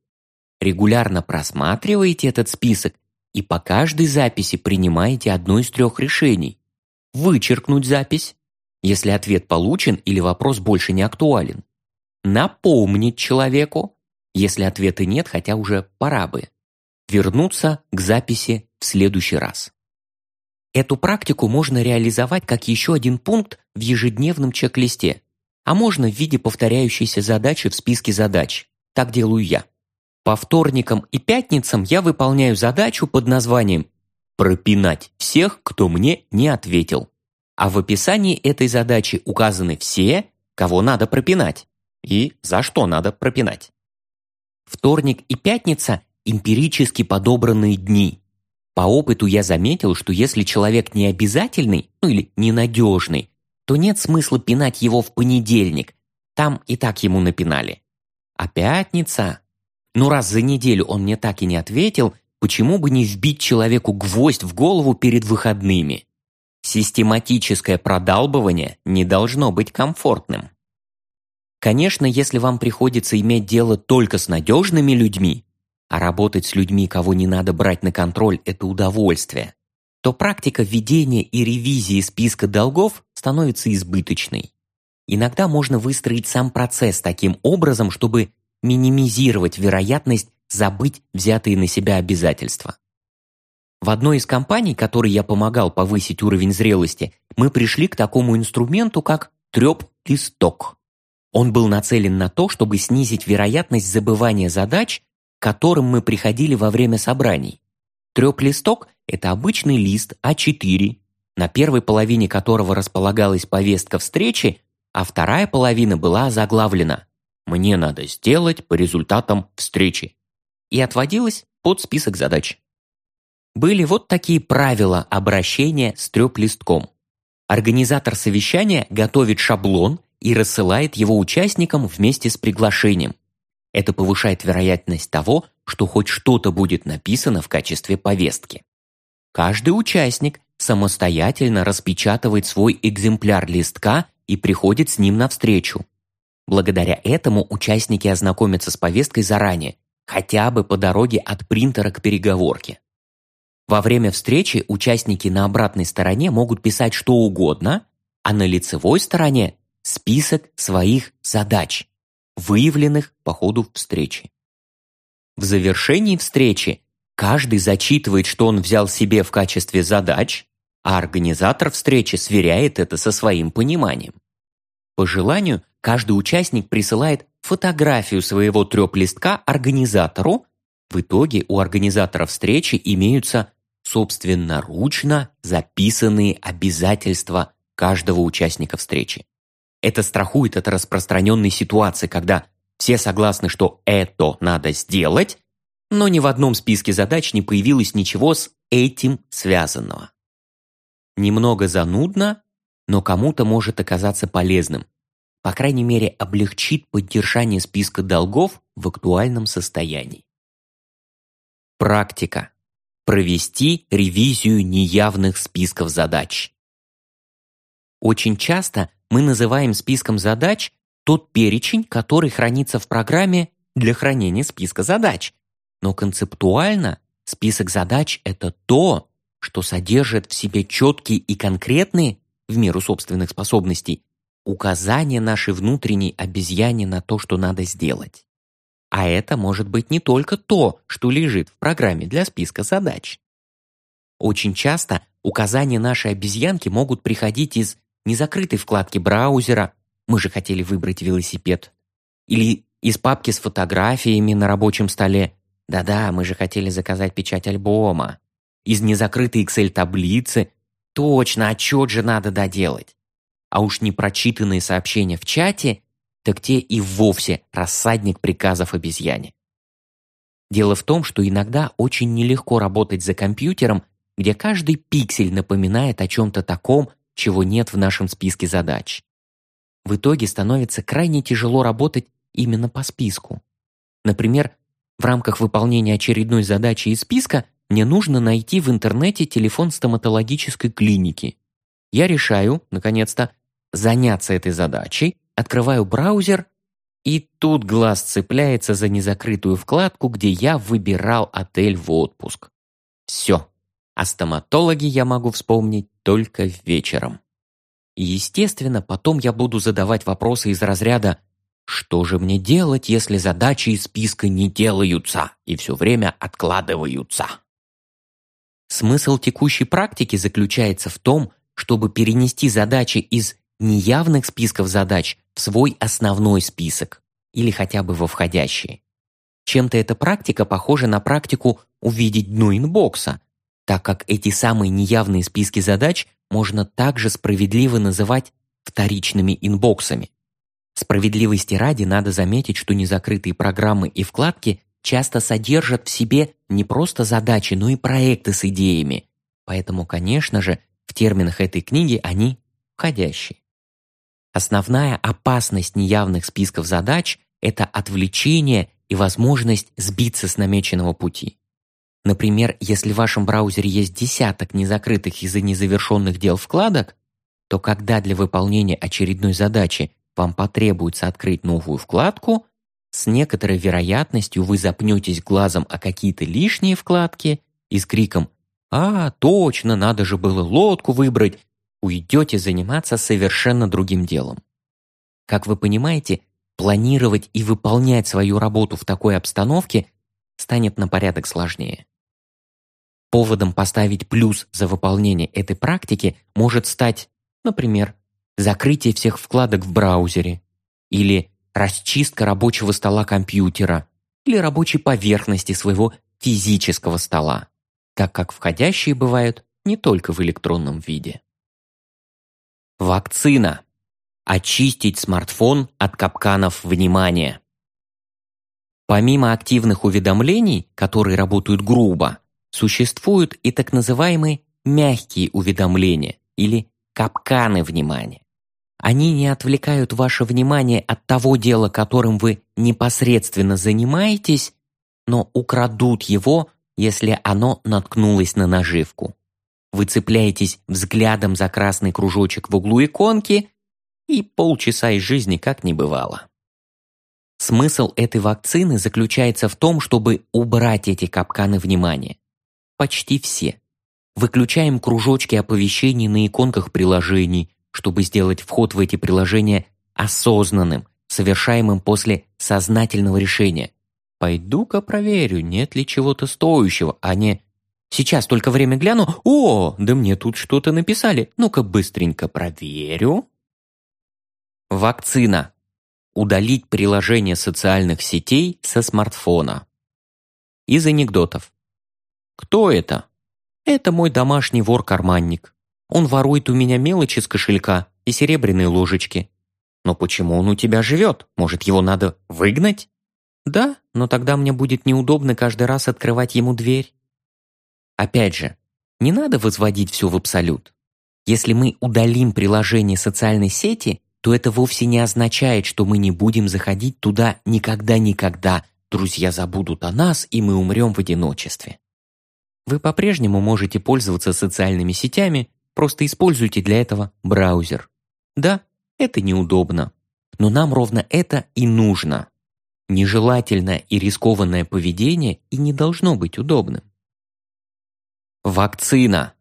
Регулярно просматриваете этот список и по каждой записи принимаете одно из трех решений. Вычеркнуть запись, если ответ получен или вопрос больше не актуален. Напомнить человеку, если ответа нет, хотя уже пора бы. Вернуться к записи в следующий раз. Эту практику можно реализовать как еще один пункт в ежедневном чек-листе, а можно в виде повторяющейся задачи в списке задач. Так делаю я. По вторникам и пятницам я выполняю задачу под названием «Пропинать всех, кто мне не ответил». А в описании этой задачи указаны все, кого надо пропинать и за что надо пропинать. Вторник и пятница – эмпирически подобранные дни. По опыту я заметил, что если человек не обязательный, ну или ненадежный, то нет смысла пинать его в понедельник, Там и так ему напинали. А пятница? Ну раз за неделю он мне так и не ответил, почему бы не вбить человеку гвоздь в голову перед выходными? Систематическое продалбывание не должно быть комфортным. Конечно, если вам приходится иметь дело только с надежными людьми, а работать с людьми, кого не надо брать на контроль, это удовольствие, то практика введения и ревизии списка долгов становится избыточной. Иногда можно выстроить сам процесс таким образом, чтобы минимизировать вероятность забыть взятые на себя обязательства. В одной из компаний, которой я помогал повысить уровень зрелости, мы пришли к такому инструменту, как трёп-листок. Он был нацелен на то, чтобы снизить вероятность забывания задач, к которым мы приходили во время собраний. Трёп-листок – это обычный лист А4, на первой половине которого располагалась повестка встречи, а вторая половина была заглавлена «Мне надо сделать по результатам встречи» и отводилась под список задач. Были вот такие правила обращения с трёп-листком. Организатор совещания готовит шаблон и рассылает его участникам вместе с приглашением. Это повышает вероятность того, что хоть что-то будет написано в качестве повестки. Каждый участник самостоятельно распечатывает свой экземпляр листка и приходит с ним навстречу. Благодаря этому участники ознакомятся с повесткой заранее, хотя бы по дороге от принтера к переговорке. Во время встречи участники на обратной стороне могут писать что угодно, а на лицевой стороне список своих задач, выявленных по ходу встречи. В завершении встречи каждый зачитывает, что он взял себе в качестве задач, а организатор встречи сверяет это со своим пониманием. По желанию, каждый участник присылает фотографию своего трёп-листка организатору, в итоге у организатора встречи имеются собственноручно записанные обязательства каждого участника встречи. Это страхует от распространенной ситуации, когда все согласны, что это надо сделать, но ни в одном списке задач не появилось ничего с этим связанного. Немного занудно, но кому-то может оказаться полезным. По крайней мере, облегчит поддержание списка долгов в актуальном состоянии. Практика. Провести ревизию неявных списков задач. Очень часто мы называем списком задач тот перечень, который хранится в программе для хранения списка задач. Но концептуально список задач – это то, что содержит в себе четкие и конкретные, в меру собственных способностей, указания нашей внутренней обезьяне на то, что надо сделать. А это может быть не только то, что лежит в программе для списка задач. Очень часто указания нашей обезьянки могут приходить из незакрытой вкладки браузера «Мы же хотели выбрать велосипед» или из папки с фотографиями на рабочем столе «Да-да, мы же хотели заказать печать альбома» из незакрытой Excel-таблицы «Точно, отчет же надо доделать». А уж непрочитанные сообщения в чате, так те и вовсе рассадник приказов обезьяне. Дело в том, что иногда очень нелегко работать за компьютером, где каждый пиксель напоминает о чем-то таком, чего нет в нашем списке задач. В итоге становится крайне тяжело работать именно по списку. Например, в рамках выполнения очередной задачи из списка мне нужно найти в интернете телефон стоматологической клиники. Я решаю, наконец-то, заняться этой задачей, открываю браузер, и тут глаз цепляется за незакрытую вкладку, где я выбирал отель в отпуск. Все. О стоматологе я могу вспомнить только вечером. Естественно, потом я буду задавать вопросы из разряда «Что же мне делать, если задачи из списка не делаются и все время откладываются?» Смысл текущей практики заключается в том, чтобы перенести задачи из неявных списков задач в свой основной список или хотя бы во входящие. Чем-то эта практика похожа на практику увидеть дно инбокса, так как эти самые неявные списки задач можно также справедливо называть вторичными инбоксами. Справедливости ради надо заметить, что незакрытые программы и вкладки часто содержат в себе не просто задачи, но и проекты с идеями. Поэтому, конечно же, в терминах этой книги они входящие. Основная опасность неявных списков задач – это отвлечение и возможность сбиться с намеченного пути. Например, если в вашем браузере есть десяток незакрытых из-за незавершенных дел вкладок, то когда для выполнения очередной задачи вам потребуется открыть новую вкладку, с некоторой вероятностью вы запнетесь глазом о какие-то лишние вкладки и с криком «А, точно, надо же было лодку выбрать!» уйдете заниматься совершенно другим делом. Как вы понимаете, планировать и выполнять свою работу в такой обстановке станет на порядок сложнее. Поводом поставить плюс за выполнение этой практики может стать, например, закрытие всех вкладок в браузере или расчистка рабочего стола компьютера или рабочей поверхности своего физического стола, так как входящие бывают не только в электронном виде. Вакцина. Очистить смартфон от капканов внимания. Помимо активных уведомлений, которые работают грубо, существуют и так называемые мягкие уведомления или капканы внимания. Они не отвлекают ваше внимание от того дела, которым вы непосредственно занимаетесь, но украдут его, если оно наткнулось на наживку. Вы цепляетесь взглядом за красный кружочек в углу иконки, и полчаса из жизни как не бывало. Смысл этой вакцины заключается в том, чтобы убрать эти капканы внимания. Почти все. Выключаем кружочки оповещений на иконках приложений, чтобы сделать вход в эти приложения осознанным, совершаемым после сознательного решения. Пойду-ка проверю, нет ли чего-то стоящего, а не «Сейчас только время гляну. О, да мне тут что-то написали. Ну-ка быстренько проверю». Вакцина. Удалить приложение социальных сетей со смартфона. Из анекдотов. Кто это? Это мой домашний вор-карманник. Он ворует у меня мелочи с кошелька и серебряные ложечки. Но почему он у тебя живет? Может, его надо выгнать? Да, но тогда мне будет неудобно каждый раз открывать ему дверь. Опять же, не надо возводить все в абсолют. Если мы удалим приложение социальной сети, то это вовсе не означает, что мы не будем заходить туда никогда-никогда. Друзья забудут о нас, и мы умрем в одиночестве. Вы по-прежнему можете пользоваться социальными сетями, Просто используйте для этого браузер. Да, это неудобно, но нам ровно это и нужно. Нежелательное и рискованное поведение и не должно быть удобным. Вакцина.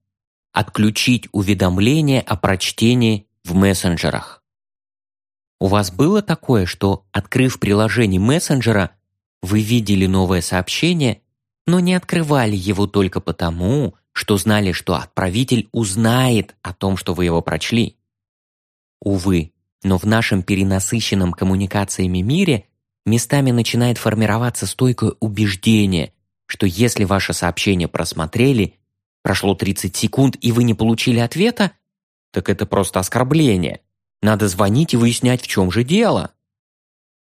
Отключить уведомления о прочтении в мессенджерах. У вас было такое, что, открыв приложение мессенджера, вы видели новое сообщение, но не открывали его только потому, что знали, что отправитель узнает о том, что вы его прочли. Увы, но в нашем перенасыщенном коммуникациями мире местами начинает формироваться стойкое убеждение, что если ваше сообщение просмотрели, прошло 30 секунд и вы не получили ответа, так это просто оскорбление. Надо звонить и выяснять, в чем же дело.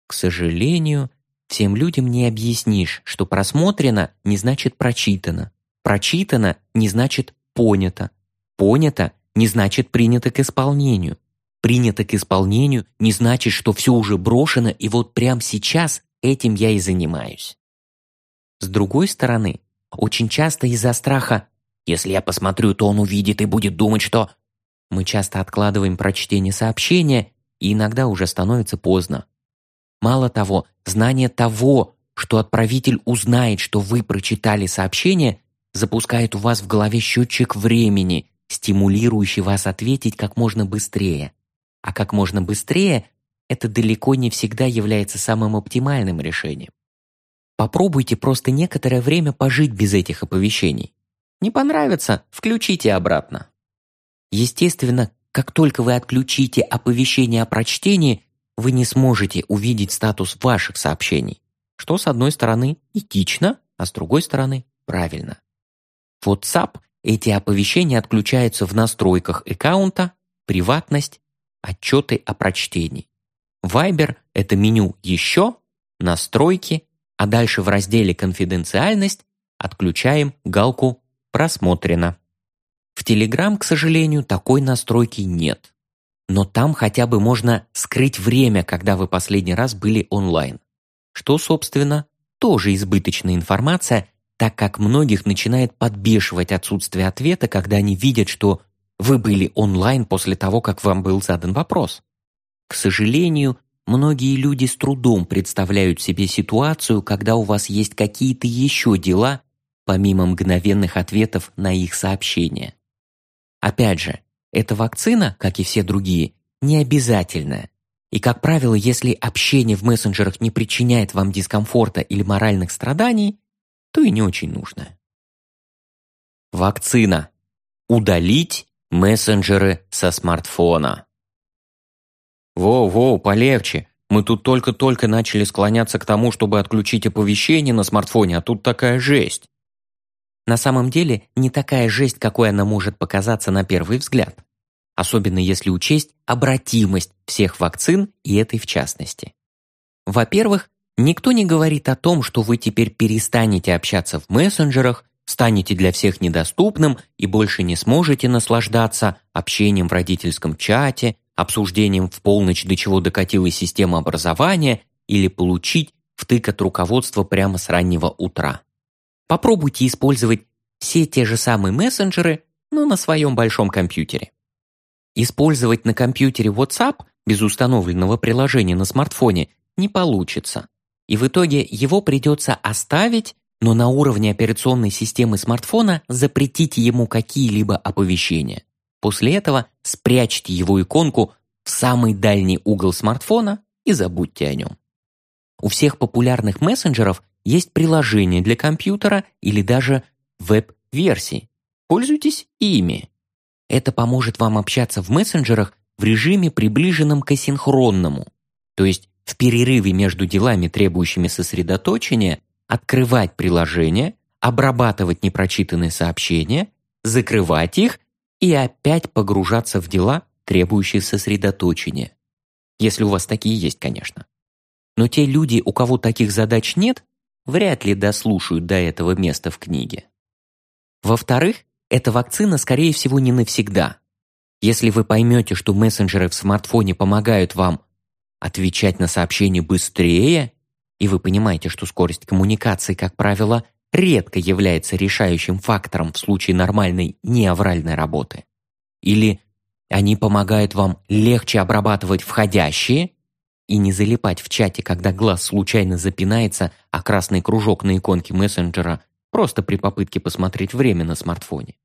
К сожалению, всем людям не объяснишь, что просмотрено не значит прочитано. Прочитано не значит понято. Понято не значит принято к исполнению. Принято к исполнению не значит, что все уже брошено, и вот прямо сейчас этим я и занимаюсь. С другой стороны, очень часто из-за страха «если я посмотрю, то он увидит и будет думать, что…» Мы часто откладываем прочтение сообщения, и иногда уже становится поздно. Мало того, знание того, что отправитель узнает, что вы прочитали сообщение, запускает у вас в голове счетчик времени, стимулирующий вас ответить как можно быстрее. А как можно быстрее – это далеко не всегда является самым оптимальным решением. Попробуйте просто некоторое время пожить без этих оповещений. Не понравится – включите обратно. Естественно, как только вы отключите оповещение о прочтении, вы не сможете увидеть статус ваших сообщений, что с одной стороны этично, а с другой стороны правильно. В WhatsApp эти оповещения отключаются в настройках аккаунта, приватность, отчеты о прочтении. Viber – это меню «Еще», «Настройки», а дальше в разделе «Конфиденциальность» отключаем галку «Просмотрено». В Telegram, к сожалению, такой настройки нет. Но там хотя бы можно скрыть время, когда вы последний раз были онлайн. Что, собственно, тоже избыточная информация, так как многих начинает подбешивать отсутствие ответа, когда они видят, что вы были онлайн после того, как вам был задан вопрос. К сожалению, многие люди с трудом представляют себе ситуацию, когда у вас есть какие-то еще дела, помимо мгновенных ответов на их сообщения. Опять же, эта вакцина, как и все другие, не обязательная. И, как правило, если общение в мессенджерах не причиняет вам дискомфорта или моральных страданий, то и не очень нужно. Вакцина. Удалить мессенджеры со смартфона. Воу-воу, полегче. Мы тут только-только начали склоняться к тому, чтобы отключить оповещение на смартфоне, а тут такая жесть. На самом деле, не такая жесть, какой она может показаться на первый взгляд. Особенно если учесть обратимость всех вакцин и этой в частности. Во-первых, никто не говорит о том, что вы теперь перестанете общаться в мессенджерах, станете для всех недоступным и больше не сможете наслаждаться общением в родительском чате, обсуждением в полночь, до чего докатилась система образования, или получить втык от руководства прямо с раннего утра. Попробуйте использовать все те же самые мессенджеры, но на своем большом компьютере. Использовать на компьютере WhatsApp без установленного приложения на смартфоне не получится. И в итоге его придется оставить, но на уровне операционной системы смартфона запретите ему какие-либо оповещения. После этого спрячьте его иконку в самый дальний угол смартфона и забудьте о нем. У всех популярных мессенджеров есть приложение для компьютера или даже веб-версии. Пользуйтесь ими. Это поможет вам общаться в мессенджерах в режиме, приближенном к асинхронному, то есть в перерыве между делами, требующими сосредоточения, открывать приложение, обрабатывать непрочитанные сообщения, закрывать их и опять погружаться в дела, требующие сосредоточения. Если у вас такие есть, конечно. Но те люди, у кого таких задач нет, вряд ли дослушают до этого места в книге. Во-вторых, эта вакцина, скорее всего, не навсегда. Если вы поймете, что мессенджеры в смартфоне помогают вам отвечать на сообщения быстрее, и вы понимаете, что скорость коммуникации, как правило, редко является решающим фактором в случае нормальной неавральной работы. Или они помогают вам легче обрабатывать входящие и не залипать в чате, когда глаз случайно запинается, а красный кружок на иконке мессенджера просто при попытке посмотреть время на смартфоне.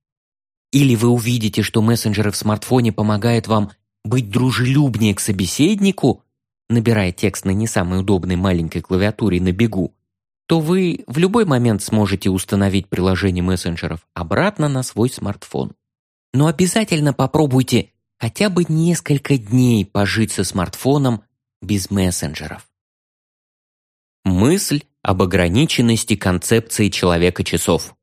Или вы увидите, что мессенджеры в смартфоне помогают вам быть дружелюбнее к собеседнику, набирая текст на не самой удобной маленькой клавиатуре на бегу, то вы в любой момент сможете установить приложение мессенджеров обратно на свой смартфон. Но обязательно попробуйте хотя бы несколько дней пожить со смартфоном без мессенджеров. Мысль об ограниченности концепции человека-часов.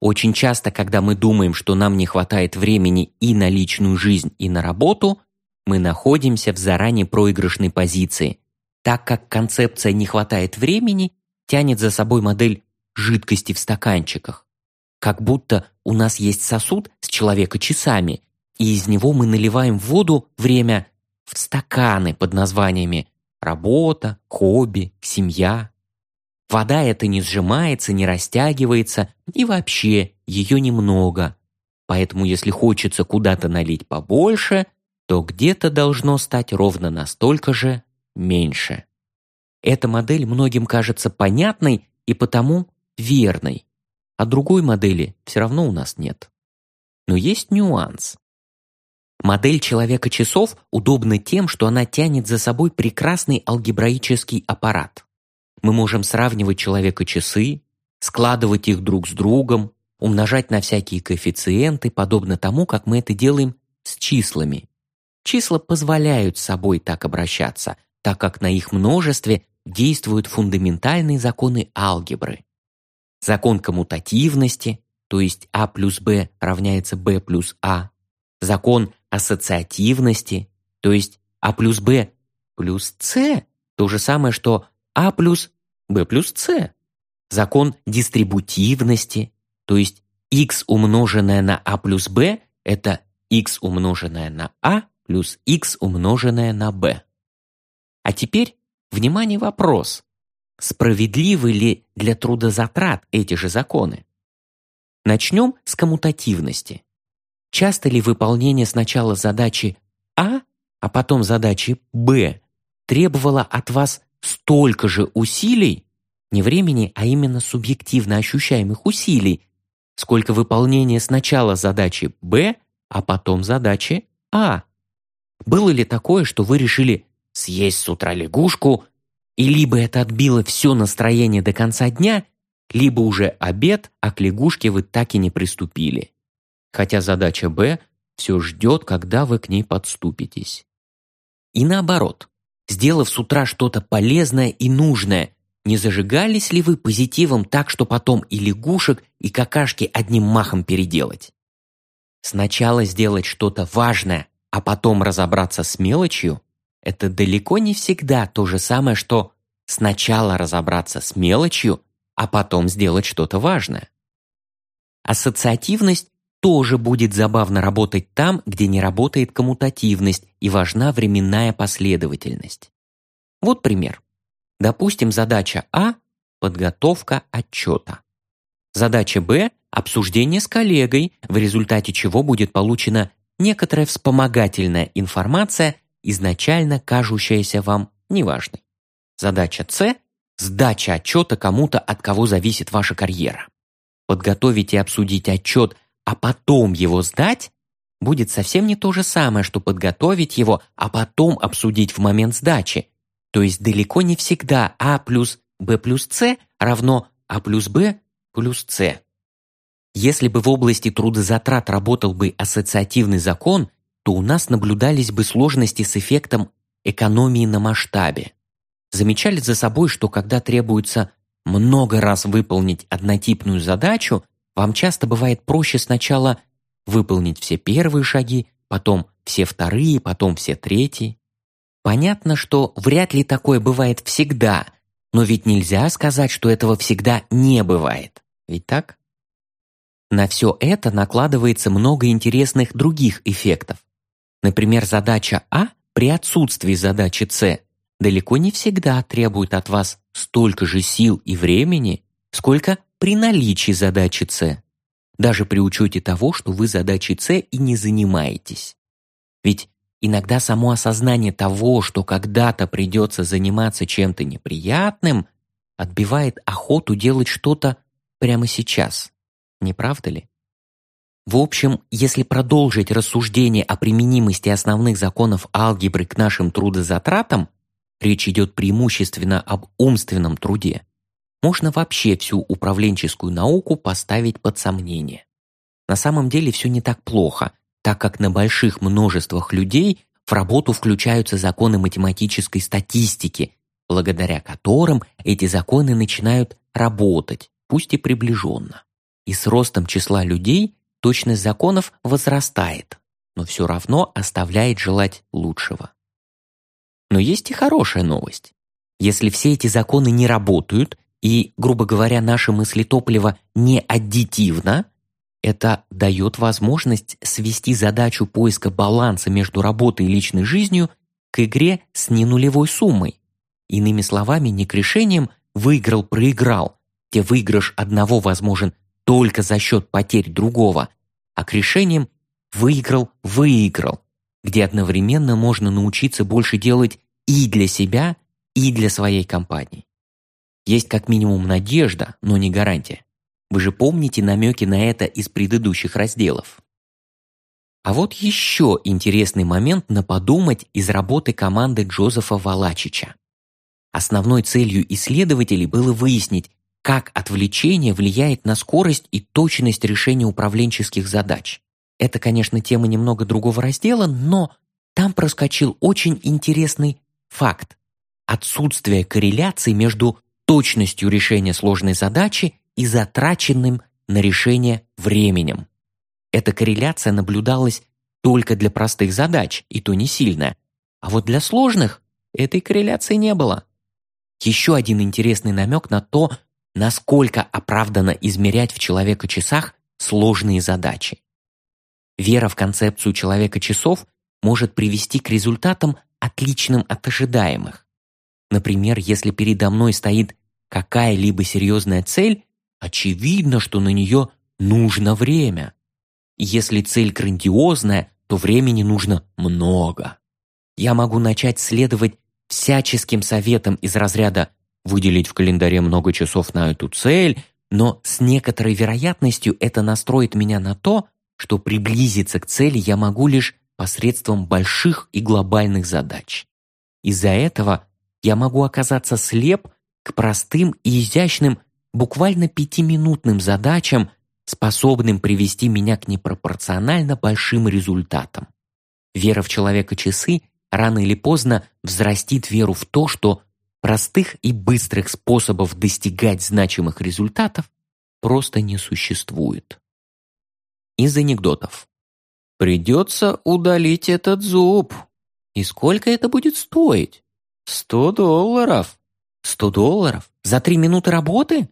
Очень часто, когда мы думаем, что нам не хватает времени и на личную жизнь, и на работу, мы находимся в заранее проигрышной позиции, так как концепция «не хватает времени» тянет за собой модель жидкости в стаканчиках. Как будто у нас есть сосуд с человека-часами, и из него мы наливаем воду время в стаканы под названиями работа, хобби, семья. Вода эта не сжимается, не растягивается, и вообще ее немного. Поэтому если хочется куда-то налить побольше, то где-то должно стать ровно настолько же меньше. Эта модель многим кажется понятной и потому верной, а другой модели все равно у нас нет. Но есть нюанс. Модель человека-часов удобна тем, что она тянет за собой прекрасный алгебраический аппарат. Мы можем сравнивать человека-часы, складывать их друг с другом, умножать на всякие коэффициенты, подобно тому, как мы это делаем с числами. Числа позволяют с собой так обращаться, так как на их множестве действуют фундаментальные законы алгебры. Закон коммутативности, то есть а плюс b равняется b плюс а, закон ассоциативности, то есть а плюс b плюс c, то же самое, что а плюс b плюс c, закон дистрибутивности, то есть x умноженное на а плюс b это x умноженное на а плюс x умноженное на b. А теперь, внимание, вопрос. Справедливы ли для трудозатрат эти же законы? Начнем с коммутативности. Часто ли выполнение сначала задачи А, а потом задачи Б требовало от вас столько же усилий, не времени, а именно субъективно ощущаемых усилий, сколько выполнение сначала задачи Б, а потом задачи А? Было ли такое, что вы решили съесть с утра лягушку, и либо это отбило все настроение до конца дня, либо уже обед, а к лягушке вы так и не приступили. Хотя задача Б все ждет, когда вы к ней подступитесь. И наоборот, сделав с утра что-то полезное и нужное, не зажигались ли вы позитивом так, что потом и лягушек, и какашки одним махом переделать? Сначала сделать что-то важное, а потом разобраться с мелочью – это далеко не всегда то же самое, что сначала разобраться с мелочью, а потом сделать что-то важное. Ассоциативность тоже будет забавно работать там, где не работает коммутативность и важна временная последовательность. Вот пример. Допустим, задача А – подготовка отчета. Задача Б – обсуждение с коллегой, в результате чего будет получена некоторая вспомогательная информация, изначально кажущаяся вам неважной. Задача С Сдача отчета кому-то, от кого зависит ваша карьера. Подготовить и обсудить отчет, а потом его сдать, будет совсем не то же самое, что подготовить его, а потом обсудить в момент сдачи. То есть далеко не всегда А плюс Б плюс С равно А плюс Б плюс С. Если бы в области трудозатрат работал бы ассоциативный закон, то у нас наблюдались бы сложности с эффектом экономии на масштабе. Замечали за собой, что когда требуется много раз выполнить однотипную задачу, вам часто бывает проще сначала выполнить все первые шаги, потом все вторые, потом все третьи. Понятно, что вряд ли такое бывает всегда, но ведь нельзя сказать, что этого всегда не бывает. Ведь так? На все это накладывается много интересных других эффектов. Например, задача А при отсутствии задачи С далеко не всегда требует от вас столько же сил и времени, сколько при наличии задачи С, даже при учете того, что вы задачей С и не занимаетесь. Ведь иногда само осознание того, что когда-то придется заниматься чем-то неприятным, отбивает охоту делать что-то прямо сейчас. Не правда ли? В общем, если продолжить рассуждение о применимости основных законов алгебры к нашим трудозатратам, речь идет преимущественно об умственном труде, можно вообще всю управленческую науку поставить под сомнение. На самом деле все не так плохо, так как на больших множествах людей в работу включаются законы математической статистики, благодаря которым эти законы начинают работать, пусть и приближенно. И с ростом числа людей точность законов возрастает, но все равно оставляет желать лучшего. Но есть и хорошая новость. Если все эти законы не работают, и, грубо говоря, наше мыслетопливо не аддитивно, это дает возможность свести задачу поиска баланса между работой и личной жизнью к игре с ненулевой суммой. Иными словами, не к решениям «выиграл-проиграл», где выигрыш одного возможен только за счет потерь другого, а к решениям «выиграл-выиграл», где одновременно можно научиться больше делать и для себя, и для своей компании. Есть как минимум надежда, но не гарантия. Вы же помните намеки на это из предыдущих разделов. А вот еще интересный момент на подумать из работы команды Джозефа Валачича. Основной целью исследователей было выяснить, как отвлечение влияет на скорость и точность решения управленческих задач. Это, конечно, тема немного другого раздела, но там проскочил очень интересный факт. Отсутствие корреляции между точностью решения сложной задачи и затраченным на решение временем. Эта корреляция наблюдалась только для простых задач, и то не сильно. А вот для сложных этой корреляции не было. Еще один интересный намек на то, насколько оправдано измерять в человека-часах сложные задачи. Вера в концепцию человека-часов может привести к результатам, отличным от ожидаемых. Например, если передо мной стоит какая-либо серьезная цель, очевидно, что на нее нужно время. Если цель грандиозная, то времени нужно много. Я могу начать следовать всяческим советам из разряда выделить в календаре много часов на эту цель, но с некоторой вероятностью это настроит меня на то, что приблизиться к цели я могу лишь посредством больших и глобальных задач. Из-за этого я могу оказаться слеп к простым и изящным, буквально пятиминутным задачам, способным привести меня к непропорционально большим результатам. Вера в человека-часы рано или поздно взрастит веру в то, что простых и быстрых способов достигать значимых результатов просто не существует. Из анекдотов. Придется удалить этот зуб. И сколько это будет стоить? Сто долларов. Сто долларов? За три минуты работы?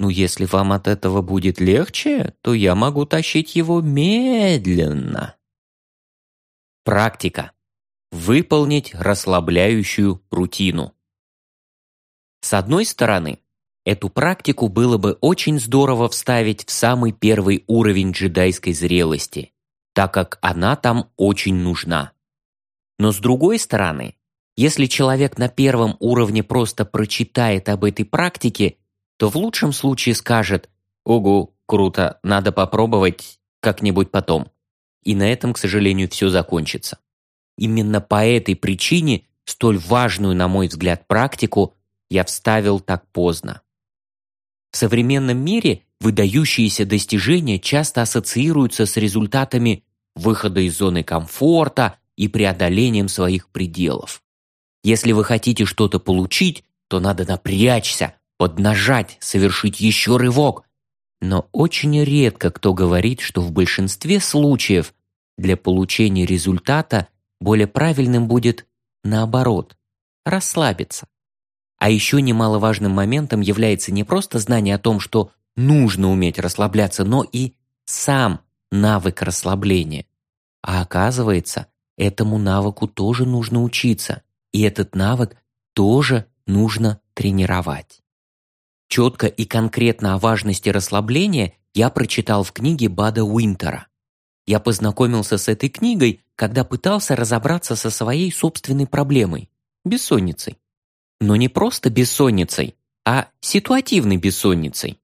Ну, если вам от этого будет легче, то я могу тащить его медленно. Практика. Выполнить расслабляющую рутину. С одной стороны, эту практику было бы очень здорово вставить в самый первый уровень джедайской зрелости, так как она там очень нужна. Но с другой стороны, если человек на первом уровне просто прочитает об этой практике, то в лучшем случае скажет «Ого, круто, надо попробовать как-нибудь потом». И на этом, к сожалению, все закончится. Именно по этой причине столь важную, на мой взгляд, практику я вставил так поздно. В современном мире выдающиеся достижения часто ассоциируются с результатами выхода из зоны комфорта и преодолением своих пределов. Если вы хотите что-то получить, то надо напрячься, поднажать, совершить еще рывок. Но очень редко кто говорит, что в большинстве случаев для получения результата более правильным будет наоборот – расслабиться. А еще немаловажным моментом является не просто знание о том, что нужно уметь расслабляться, но и сам навык расслабления. А оказывается, этому навыку тоже нужно учиться, и этот навык тоже нужно тренировать. Четко и конкретно о важности расслабления я прочитал в книге Бада Уинтера. Я познакомился с этой книгой, когда пытался разобраться со своей собственной проблемой – бессонницей. Но не просто бессонницей, а ситуативной бессонницей.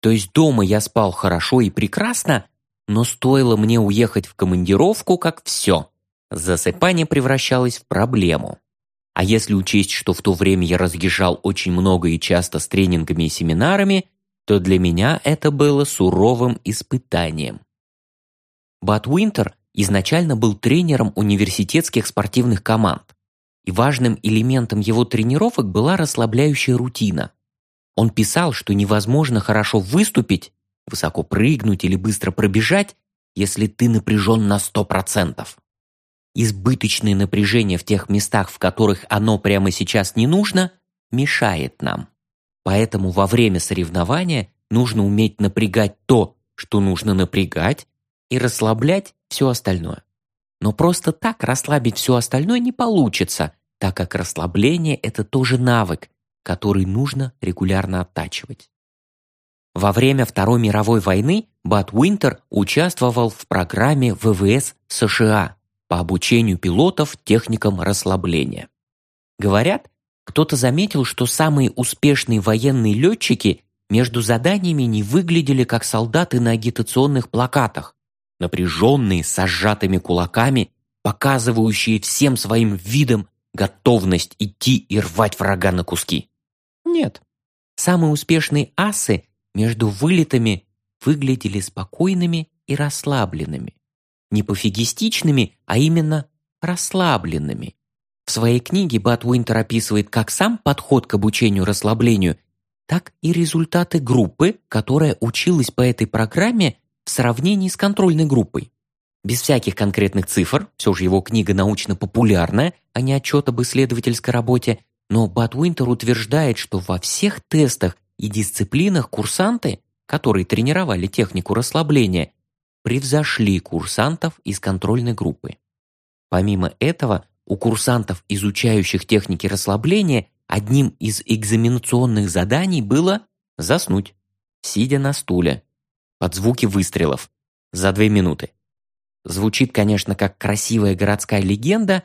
То есть дома я спал хорошо и прекрасно, но стоило мне уехать в командировку, как все. Засыпание превращалось в проблему. А если учесть, что в то время я разъезжал очень много и часто с тренингами и семинарами, то для меня это было суровым испытанием. Бат Уинтер изначально был тренером университетских спортивных команд, и важным элементом его тренировок была расслабляющая рутина. Он писал, что невозможно хорошо выступить, высоко прыгнуть или быстро пробежать, если ты напряжен на 100% избыточное напряжение в тех местах, в которых оно прямо сейчас не нужно, мешает нам. Поэтому во время соревнования нужно уметь напрягать то, что нужно напрягать, и расслаблять все остальное. Но просто так расслабить все остальное не получится, так как расслабление – это тоже навык, который нужно регулярно оттачивать. Во время Второй мировой войны Бат Уинтер участвовал в программе ВВС США по обучению пилотов техникам расслабления. Говорят, кто-то заметил, что самые успешные военные летчики между заданиями не выглядели как солдаты на агитационных плакатах, напряженные, с сжатыми кулаками, показывающие всем своим видом готовность идти и рвать врага на куски. Нет, самые успешные асы между вылетами выглядели спокойными и расслабленными не пофигистичными, а именно расслабленными. В своей книге Бат Уинтер описывает как сам подход к обучению-расслаблению, так и результаты группы, которая училась по этой программе в сравнении с контрольной группой. Без всяких конкретных цифр, все же его книга научно-популярная, а не отчет об исследовательской работе, но Бат Уинтер утверждает, что во всех тестах и дисциплинах курсанты, которые тренировали технику расслабления, превзошли курсантов из контрольной группы. Помимо этого, у курсантов, изучающих техники расслабления, одним из экзаменационных заданий было заснуть, сидя на стуле, под звуки выстрелов, за две минуты. Звучит, конечно, как красивая городская легенда,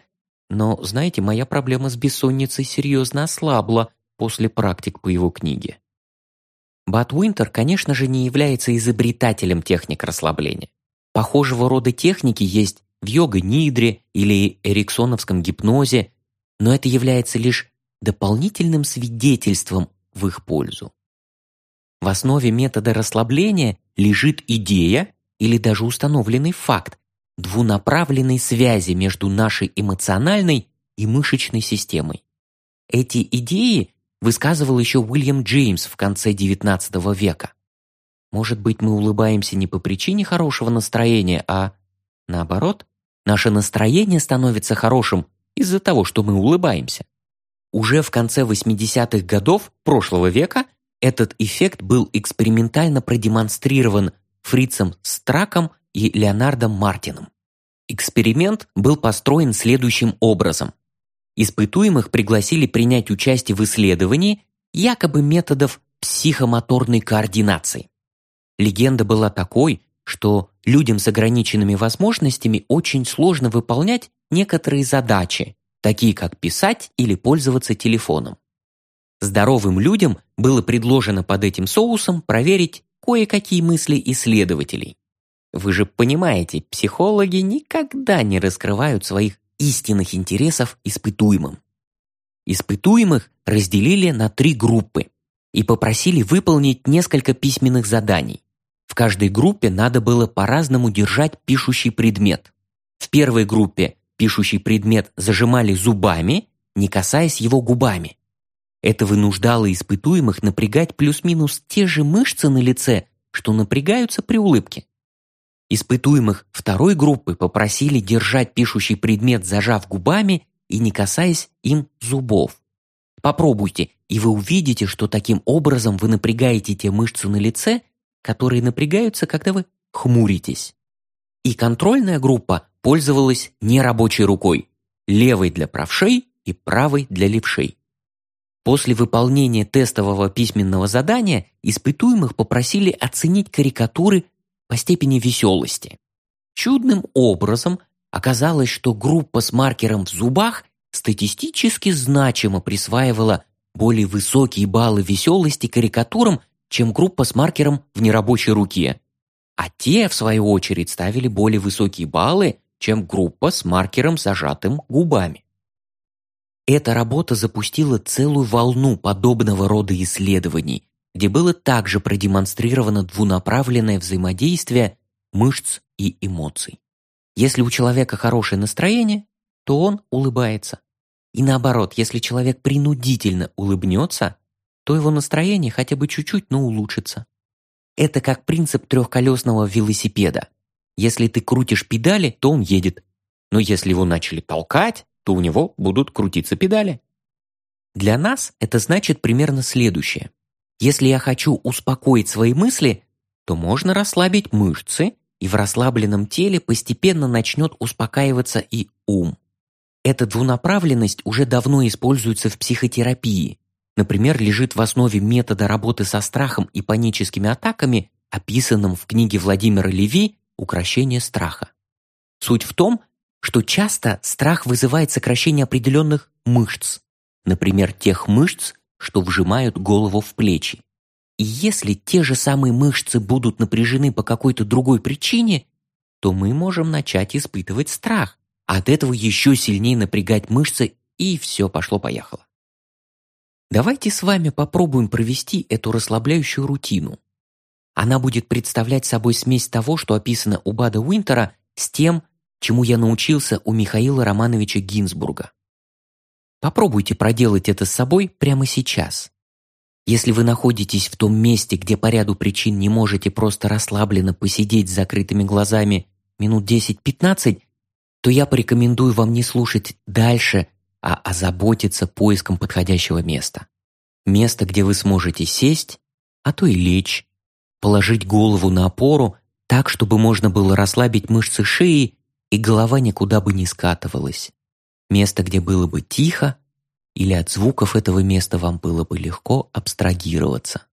но, знаете, моя проблема с бессонницей серьезно ослабла после практик по его книге. Бат Уинтер, конечно же, не является изобретателем техник расслабления. Похожего рода техники есть в йога-нидре или эриксоновском гипнозе, но это является лишь дополнительным свидетельством в их пользу. В основе метода расслабления лежит идея или даже установленный факт двунаправленной связи между нашей эмоциональной и мышечной системой. Эти идеи высказывал еще Уильям Джеймс в конце XIX века. Может быть, мы улыбаемся не по причине хорошего настроения, а наоборот, наше настроение становится хорошим из-за того, что мы улыбаемся. Уже в конце 80-х годов прошлого века этот эффект был экспериментально продемонстрирован Фрицем Страком и Леонардом Мартином. Эксперимент был построен следующим образом. Испытуемых пригласили принять участие в исследовании якобы методов психомоторной координации. Легенда была такой, что людям с ограниченными возможностями очень сложно выполнять некоторые задачи, такие как писать или пользоваться телефоном. Здоровым людям было предложено под этим соусом проверить кое-какие мысли исследователей. Вы же понимаете, психологи никогда не раскрывают своих истинных интересов испытуемым. Испытуемых разделили на три группы и попросили выполнить несколько письменных заданий. В каждой группе надо было по-разному держать пишущий предмет. В первой группе пишущий предмет зажимали зубами, не касаясь его губами. Это вынуждало испытуемых напрягать плюс-минус те же мышцы на лице, что напрягаются при улыбке. Испытуемых второй группы попросили держать пишущий предмет, зажав губами и не касаясь им зубов. Попробуйте, и вы увидите, что таким образом вы напрягаете те мышцы на лице, которые напрягаются, когда вы хмуритесь. И контрольная группа пользовалась нерабочей рукой, левой для правшей и правой для левшей. После выполнения тестового письменного задания испытуемых попросили оценить карикатуры по степени веселости. Чудным образом оказалось, что группа с маркером в зубах статистически значимо присваивала более высокие баллы веселости карикатурам, чем группа с маркером в нерабочей руке. А те, в свою очередь, ставили более высокие баллы, чем группа с маркером, зажатым губами. Эта работа запустила целую волну подобного рода исследований, где было также продемонстрировано двунаправленное взаимодействие мышц и эмоций. Если у человека хорошее настроение, то он улыбается. И наоборот, если человек принудительно улыбнется, то его настроение хотя бы чуть-чуть, но улучшится. Это как принцип трехколесного велосипеда. Если ты крутишь педали, то он едет. Но если его начали толкать, то у него будут крутиться педали. Для нас это значит примерно следующее. Если я хочу успокоить свои мысли, то можно расслабить мышцы, и в расслабленном теле постепенно начнет успокаиваться и ум. Эта двунаправленность уже давно используется в психотерапии. Например, лежит в основе метода работы со страхом и паническими атаками, описанном в книге Владимира Леви «Укращение страха». Суть в том, что часто страх вызывает сокращение определенных мышц, например, тех мышц, что вжимают голову в плечи. И если те же самые мышцы будут напряжены по какой-то другой причине, то мы можем начать испытывать страх, от этого еще сильнее напрягать мышцы, и все пошло-поехало. Давайте с вами попробуем провести эту расслабляющую рутину. Она будет представлять собой смесь того, что описано у Бада Уинтера, с тем, чему я научился у Михаила Романовича Гинзбурга. Попробуйте проделать это с собой прямо сейчас. Если вы находитесь в том месте, где по ряду причин не можете просто расслабленно посидеть с закрытыми глазами минут 10-15, то я порекомендую вам не слушать дальше, а озаботиться поиском подходящего места. Место, где вы сможете сесть, а то и лечь, положить голову на опору так, чтобы можно было расслабить мышцы шеи и голова никуда бы не скатывалась. Место, где было бы тихо, или от звуков этого места вам было бы легко абстрагироваться.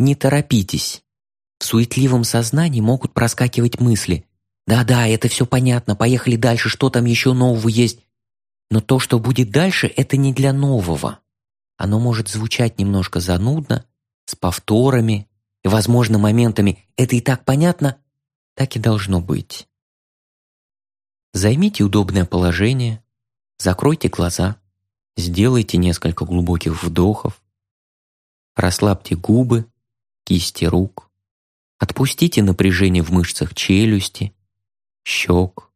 Не торопитесь. В суетливом сознании могут проскакивать мысли. «Да-да, это все понятно, поехали дальше, что там еще нового есть?» Но то, что будет дальше, это не для нового. Оно может звучать немножко занудно, с повторами и, возможно, моментами «это и так понятно», так и должно быть. Займите удобное положение, закройте глаза, сделайте несколько глубоких вдохов, расслабьте губы, кисти рук, отпустите напряжение в мышцах челюсти, щек,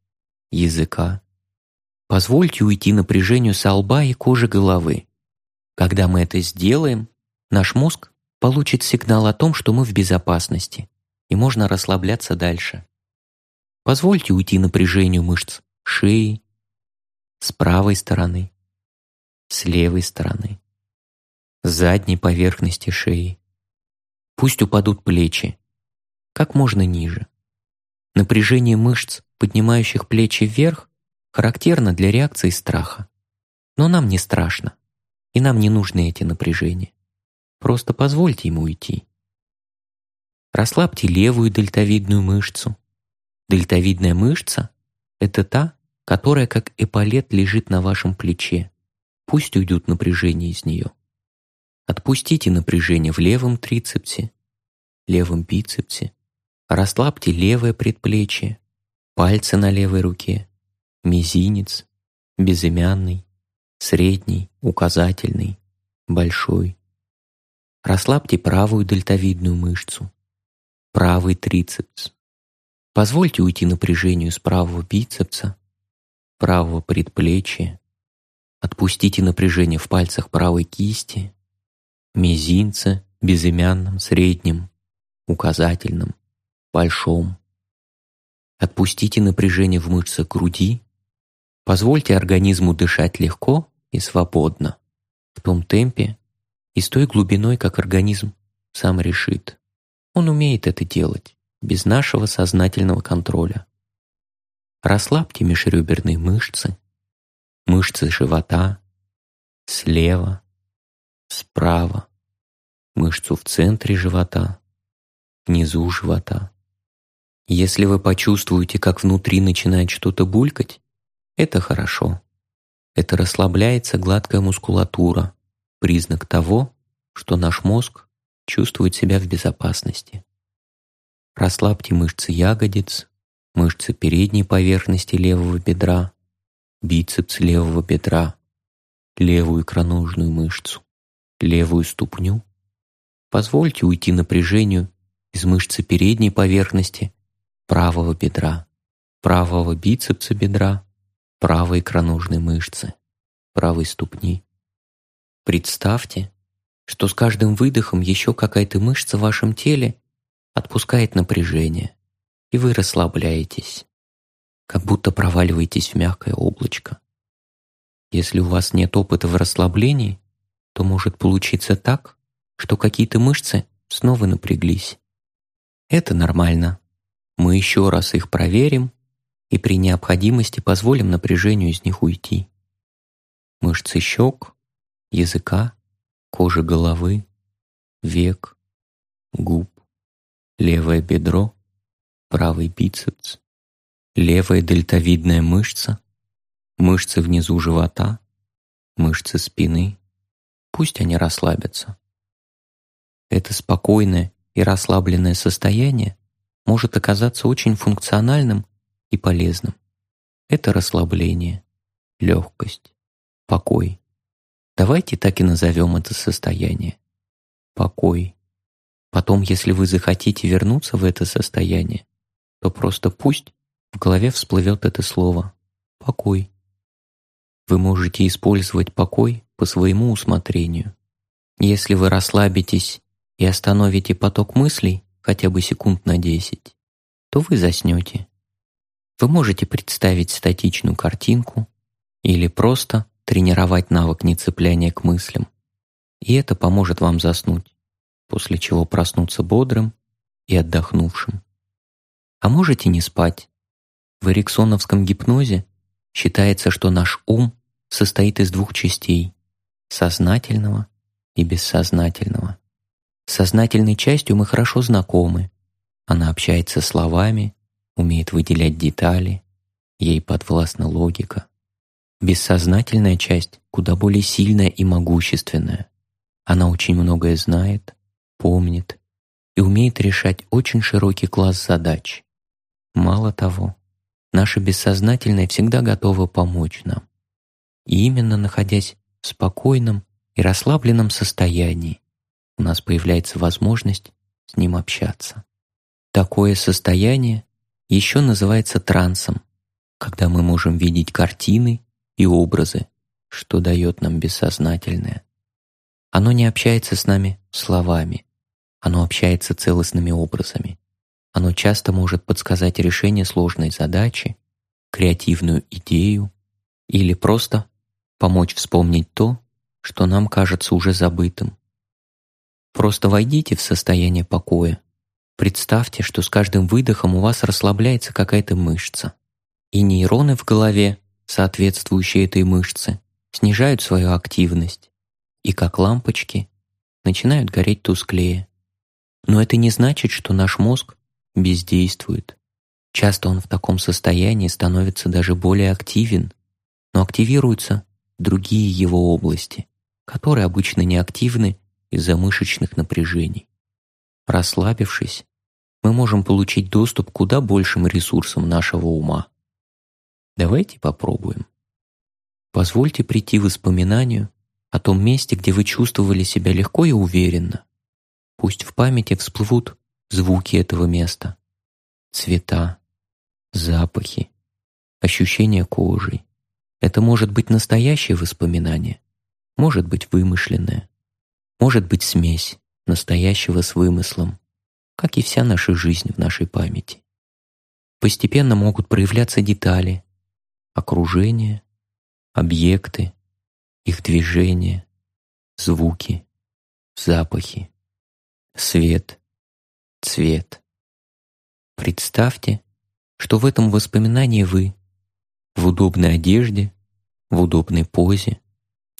языка. Позвольте уйти напряжению со лба и кожи головы. Когда мы это сделаем, наш мозг получит сигнал о том, что мы в безопасности, и можно расслабляться дальше. Позвольте уйти напряжению мышц шеи, с правой стороны, с левой стороны, с задней поверхности шеи. Пусть упадут плечи, как можно ниже. Напряжение мышц, поднимающих плечи вверх, характерно для реакции страха. Но нам не страшно, и нам не нужны эти напряжения. Просто позвольте ему уйти. Расслабьте левую дельтовидную мышцу. Дельтовидная мышца — это та, которая как эполет лежит на вашем плече. Пусть уйдут напряжение из нее. Отпустите напряжение в левом трицепсе, левом бицепсе. Расслабьте левое предплечье, пальцы на левой руке, мизинец, безымянный, средний, указательный, большой. Расслабьте правую дельтовидную мышцу, правый трицепс. Позвольте уйти напряжению с правого бицепса, правого предплечья. Отпустите напряжение в пальцах правой кисти, мизинце, безымянном, среднем, указательном, большом. Отпустите напряжение в мышцах груди, Позвольте организму дышать легко и свободно, в том темпе и с той глубиной, как организм сам решит. Он умеет это делать, без нашего сознательного контроля. Расслабьте межреберные мышцы, мышцы живота, слева, справа, мышцу в центре живота, внизу живота. Если вы почувствуете, как внутри начинает что-то булькать, это хорошо. Это расслабляется гладкая мускулатура, признак того, что наш мозг чувствует себя в безопасности. Расслабьте мышцы ягодиц, мышцы передней поверхности левого бедра, бицепс левого бедра, левую икроножную мышцу, левую ступню. Позвольте уйти напряжению из мышцы передней поверхности правого бедра, правого бицепса бедра, правой икроножной мышцы, правой ступни. Представьте, что с каждым выдохом еще какая-то мышца в вашем теле отпускает напряжение, и вы расслабляетесь, как будто проваливаетесь в мягкое облачко. Если у вас нет опыта в расслаблении, то может получиться так, что какие-то мышцы снова напряглись. Это нормально. Мы еще раз их проверим и при необходимости позволим напряжению из них уйти. Мышцы щек, языка, кожи головы, век, губ, левое бедро, правый бицепс, левая дельтовидная мышца, мышцы внизу живота, мышцы спины. Пусть они расслабятся. Это спокойное и расслабленное состояние может оказаться очень функциональным и полезным. Это расслабление, легкость, покой. Давайте так и назовем это состояние. Покой. Потом, если вы захотите вернуться в это состояние, то просто пусть в голове всплывет это слово «покой». Вы можете использовать покой по своему усмотрению. Если вы расслабитесь и остановите поток мыслей хотя бы секунд на 10, то вы заснете. Вы можете представить статичную картинку или просто тренировать навык нецепляния к мыслям. И это поможет вам заснуть, после чего проснуться бодрым и отдохнувшим. А можете не спать. В эриксоновском гипнозе считается, что наш ум состоит из двух частей — сознательного и бессознательного. С сознательной частью мы хорошо знакомы. Она общается словами, умеет выделять детали, ей подвластна логика. Бессознательная часть куда более сильная и могущественная. Она очень многое знает, помнит и умеет решать очень широкий класс задач. Мало того, наше бессознательное всегда готово помочь нам. И именно находясь в спокойном и расслабленном состоянии, у нас появляется возможность с ним общаться. Такое состояние еще называется трансом, когда мы можем видеть картины и образы, что дает нам бессознательное. Оно не общается с нами словами, оно общается целостными образами. Оно часто может подсказать решение сложной задачи, креативную идею или просто помочь вспомнить то, что нам кажется уже забытым. Просто войдите в состояние покоя. Представьте, что с каждым выдохом у вас расслабляется какая-то мышца, и нейроны в голове, соответствующие этой мышце, снижают свою активность и, как лампочки, начинают гореть тусклее. Но это не значит, что наш мозг бездействует. Часто он в таком состоянии становится даже более активен, но активируются другие его области, которые обычно не активны из-за мышечных напряжений. Расслабившись, мы можем получить доступ к куда большим ресурсам нашего ума. Давайте попробуем. Позвольте прийти воспоминанию о том месте, где вы чувствовали себя легко и уверенно. Пусть в памяти всплывут звуки этого места, цвета, запахи, ощущения кожи. Это может быть настоящее воспоминание, может быть вымышленное, может быть смесь настоящего с вымыслом, как и вся наша жизнь в нашей памяти. Постепенно могут проявляться детали, окружение, объекты, их движения, звуки, запахи, свет, цвет. Представьте, что в этом воспоминании вы в удобной одежде, в удобной позе,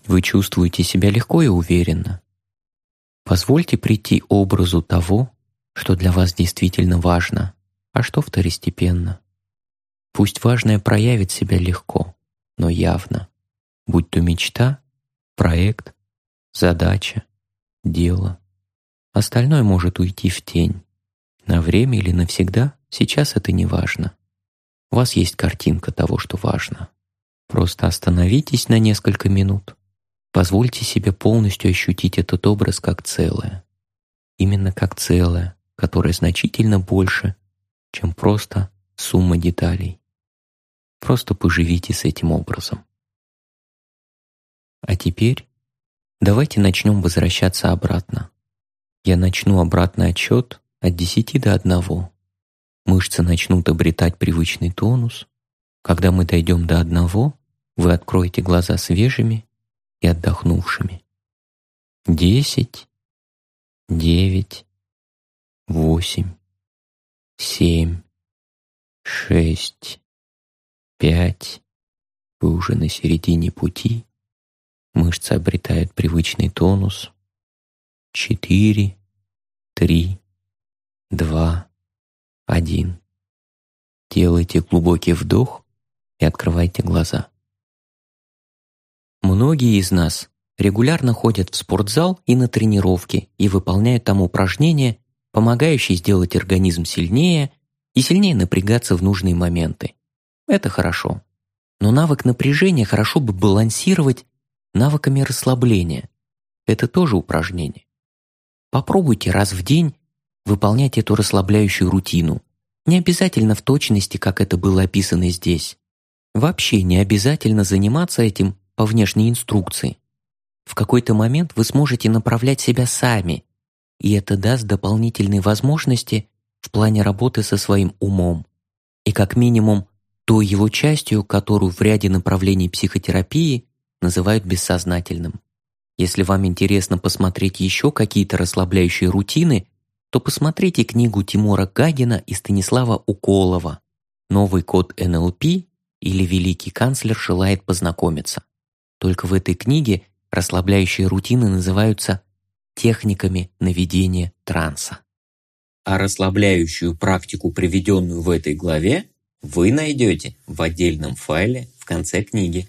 вы чувствуете себя легко и уверенно. Позвольте прийти образу того, что для вас действительно важно, а что второстепенно. Пусть важное проявит себя легко, но явно, будь то мечта, проект, задача, дело. Остальное может уйти в тень. На время или навсегда сейчас это не важно. У вас есть картинка того, что важно. Просто остановитесь на несколько минут. Позвольте себе полностью ощутить этот образ как целое. Именно как целое, которое значительно больше, чем просто сумма деталей. Просто поживите с этим образом. А теперь давайте начнем возвращаться обратно. Я начну обратный отсчет от 10 до 1. Мышцы начнут обретать привычный тонус. Когда мы дойдем до одного, вы откроете глаза свежими и отдохнувшими. Десять, девять, восемь, семь, шесть, пять. Вы уже на середине пути. Мышцы обретают привычный тонус. Четыре, три, два, один. Делайте глубокий вдох и открывайте глаза. Многие из нас регулярно ходят в спортзал и на тренировки и выполняют там упражнения, помогающие сделать организм сильнее и сильнее напрягаться в нужные моменты. Это хорошо. Но навык напряжения хорошо бы балансировать навыками расслабления. Это тоже упражнение. Попробуйте раз в день выполнять эту расслабляющую рутину. Не обязательно в точности, как это было описано здесь. Вообще не обязательно заниматься этим по внешней инструкции. В какой-то момент вы сможете направлять себя сами, и это даст дополнительные возможности в плане работы со своим умом. И как минимум той его частью, которую в ряде направлений психотерапии называют бессознательным. Если вам интересно посмотреть еще какие-то расслабляющие рутины, то посмотрите книгу Тимура Гагина и Станислава Уколова Новый код НЛП или великий канцлер желает познакомиться. Только в этой книге расслабляющие рутины называются техниками наведения транса. А расслабляющую практику, приведенную в этой главе, вы найдете в отдельном файле в конце книги.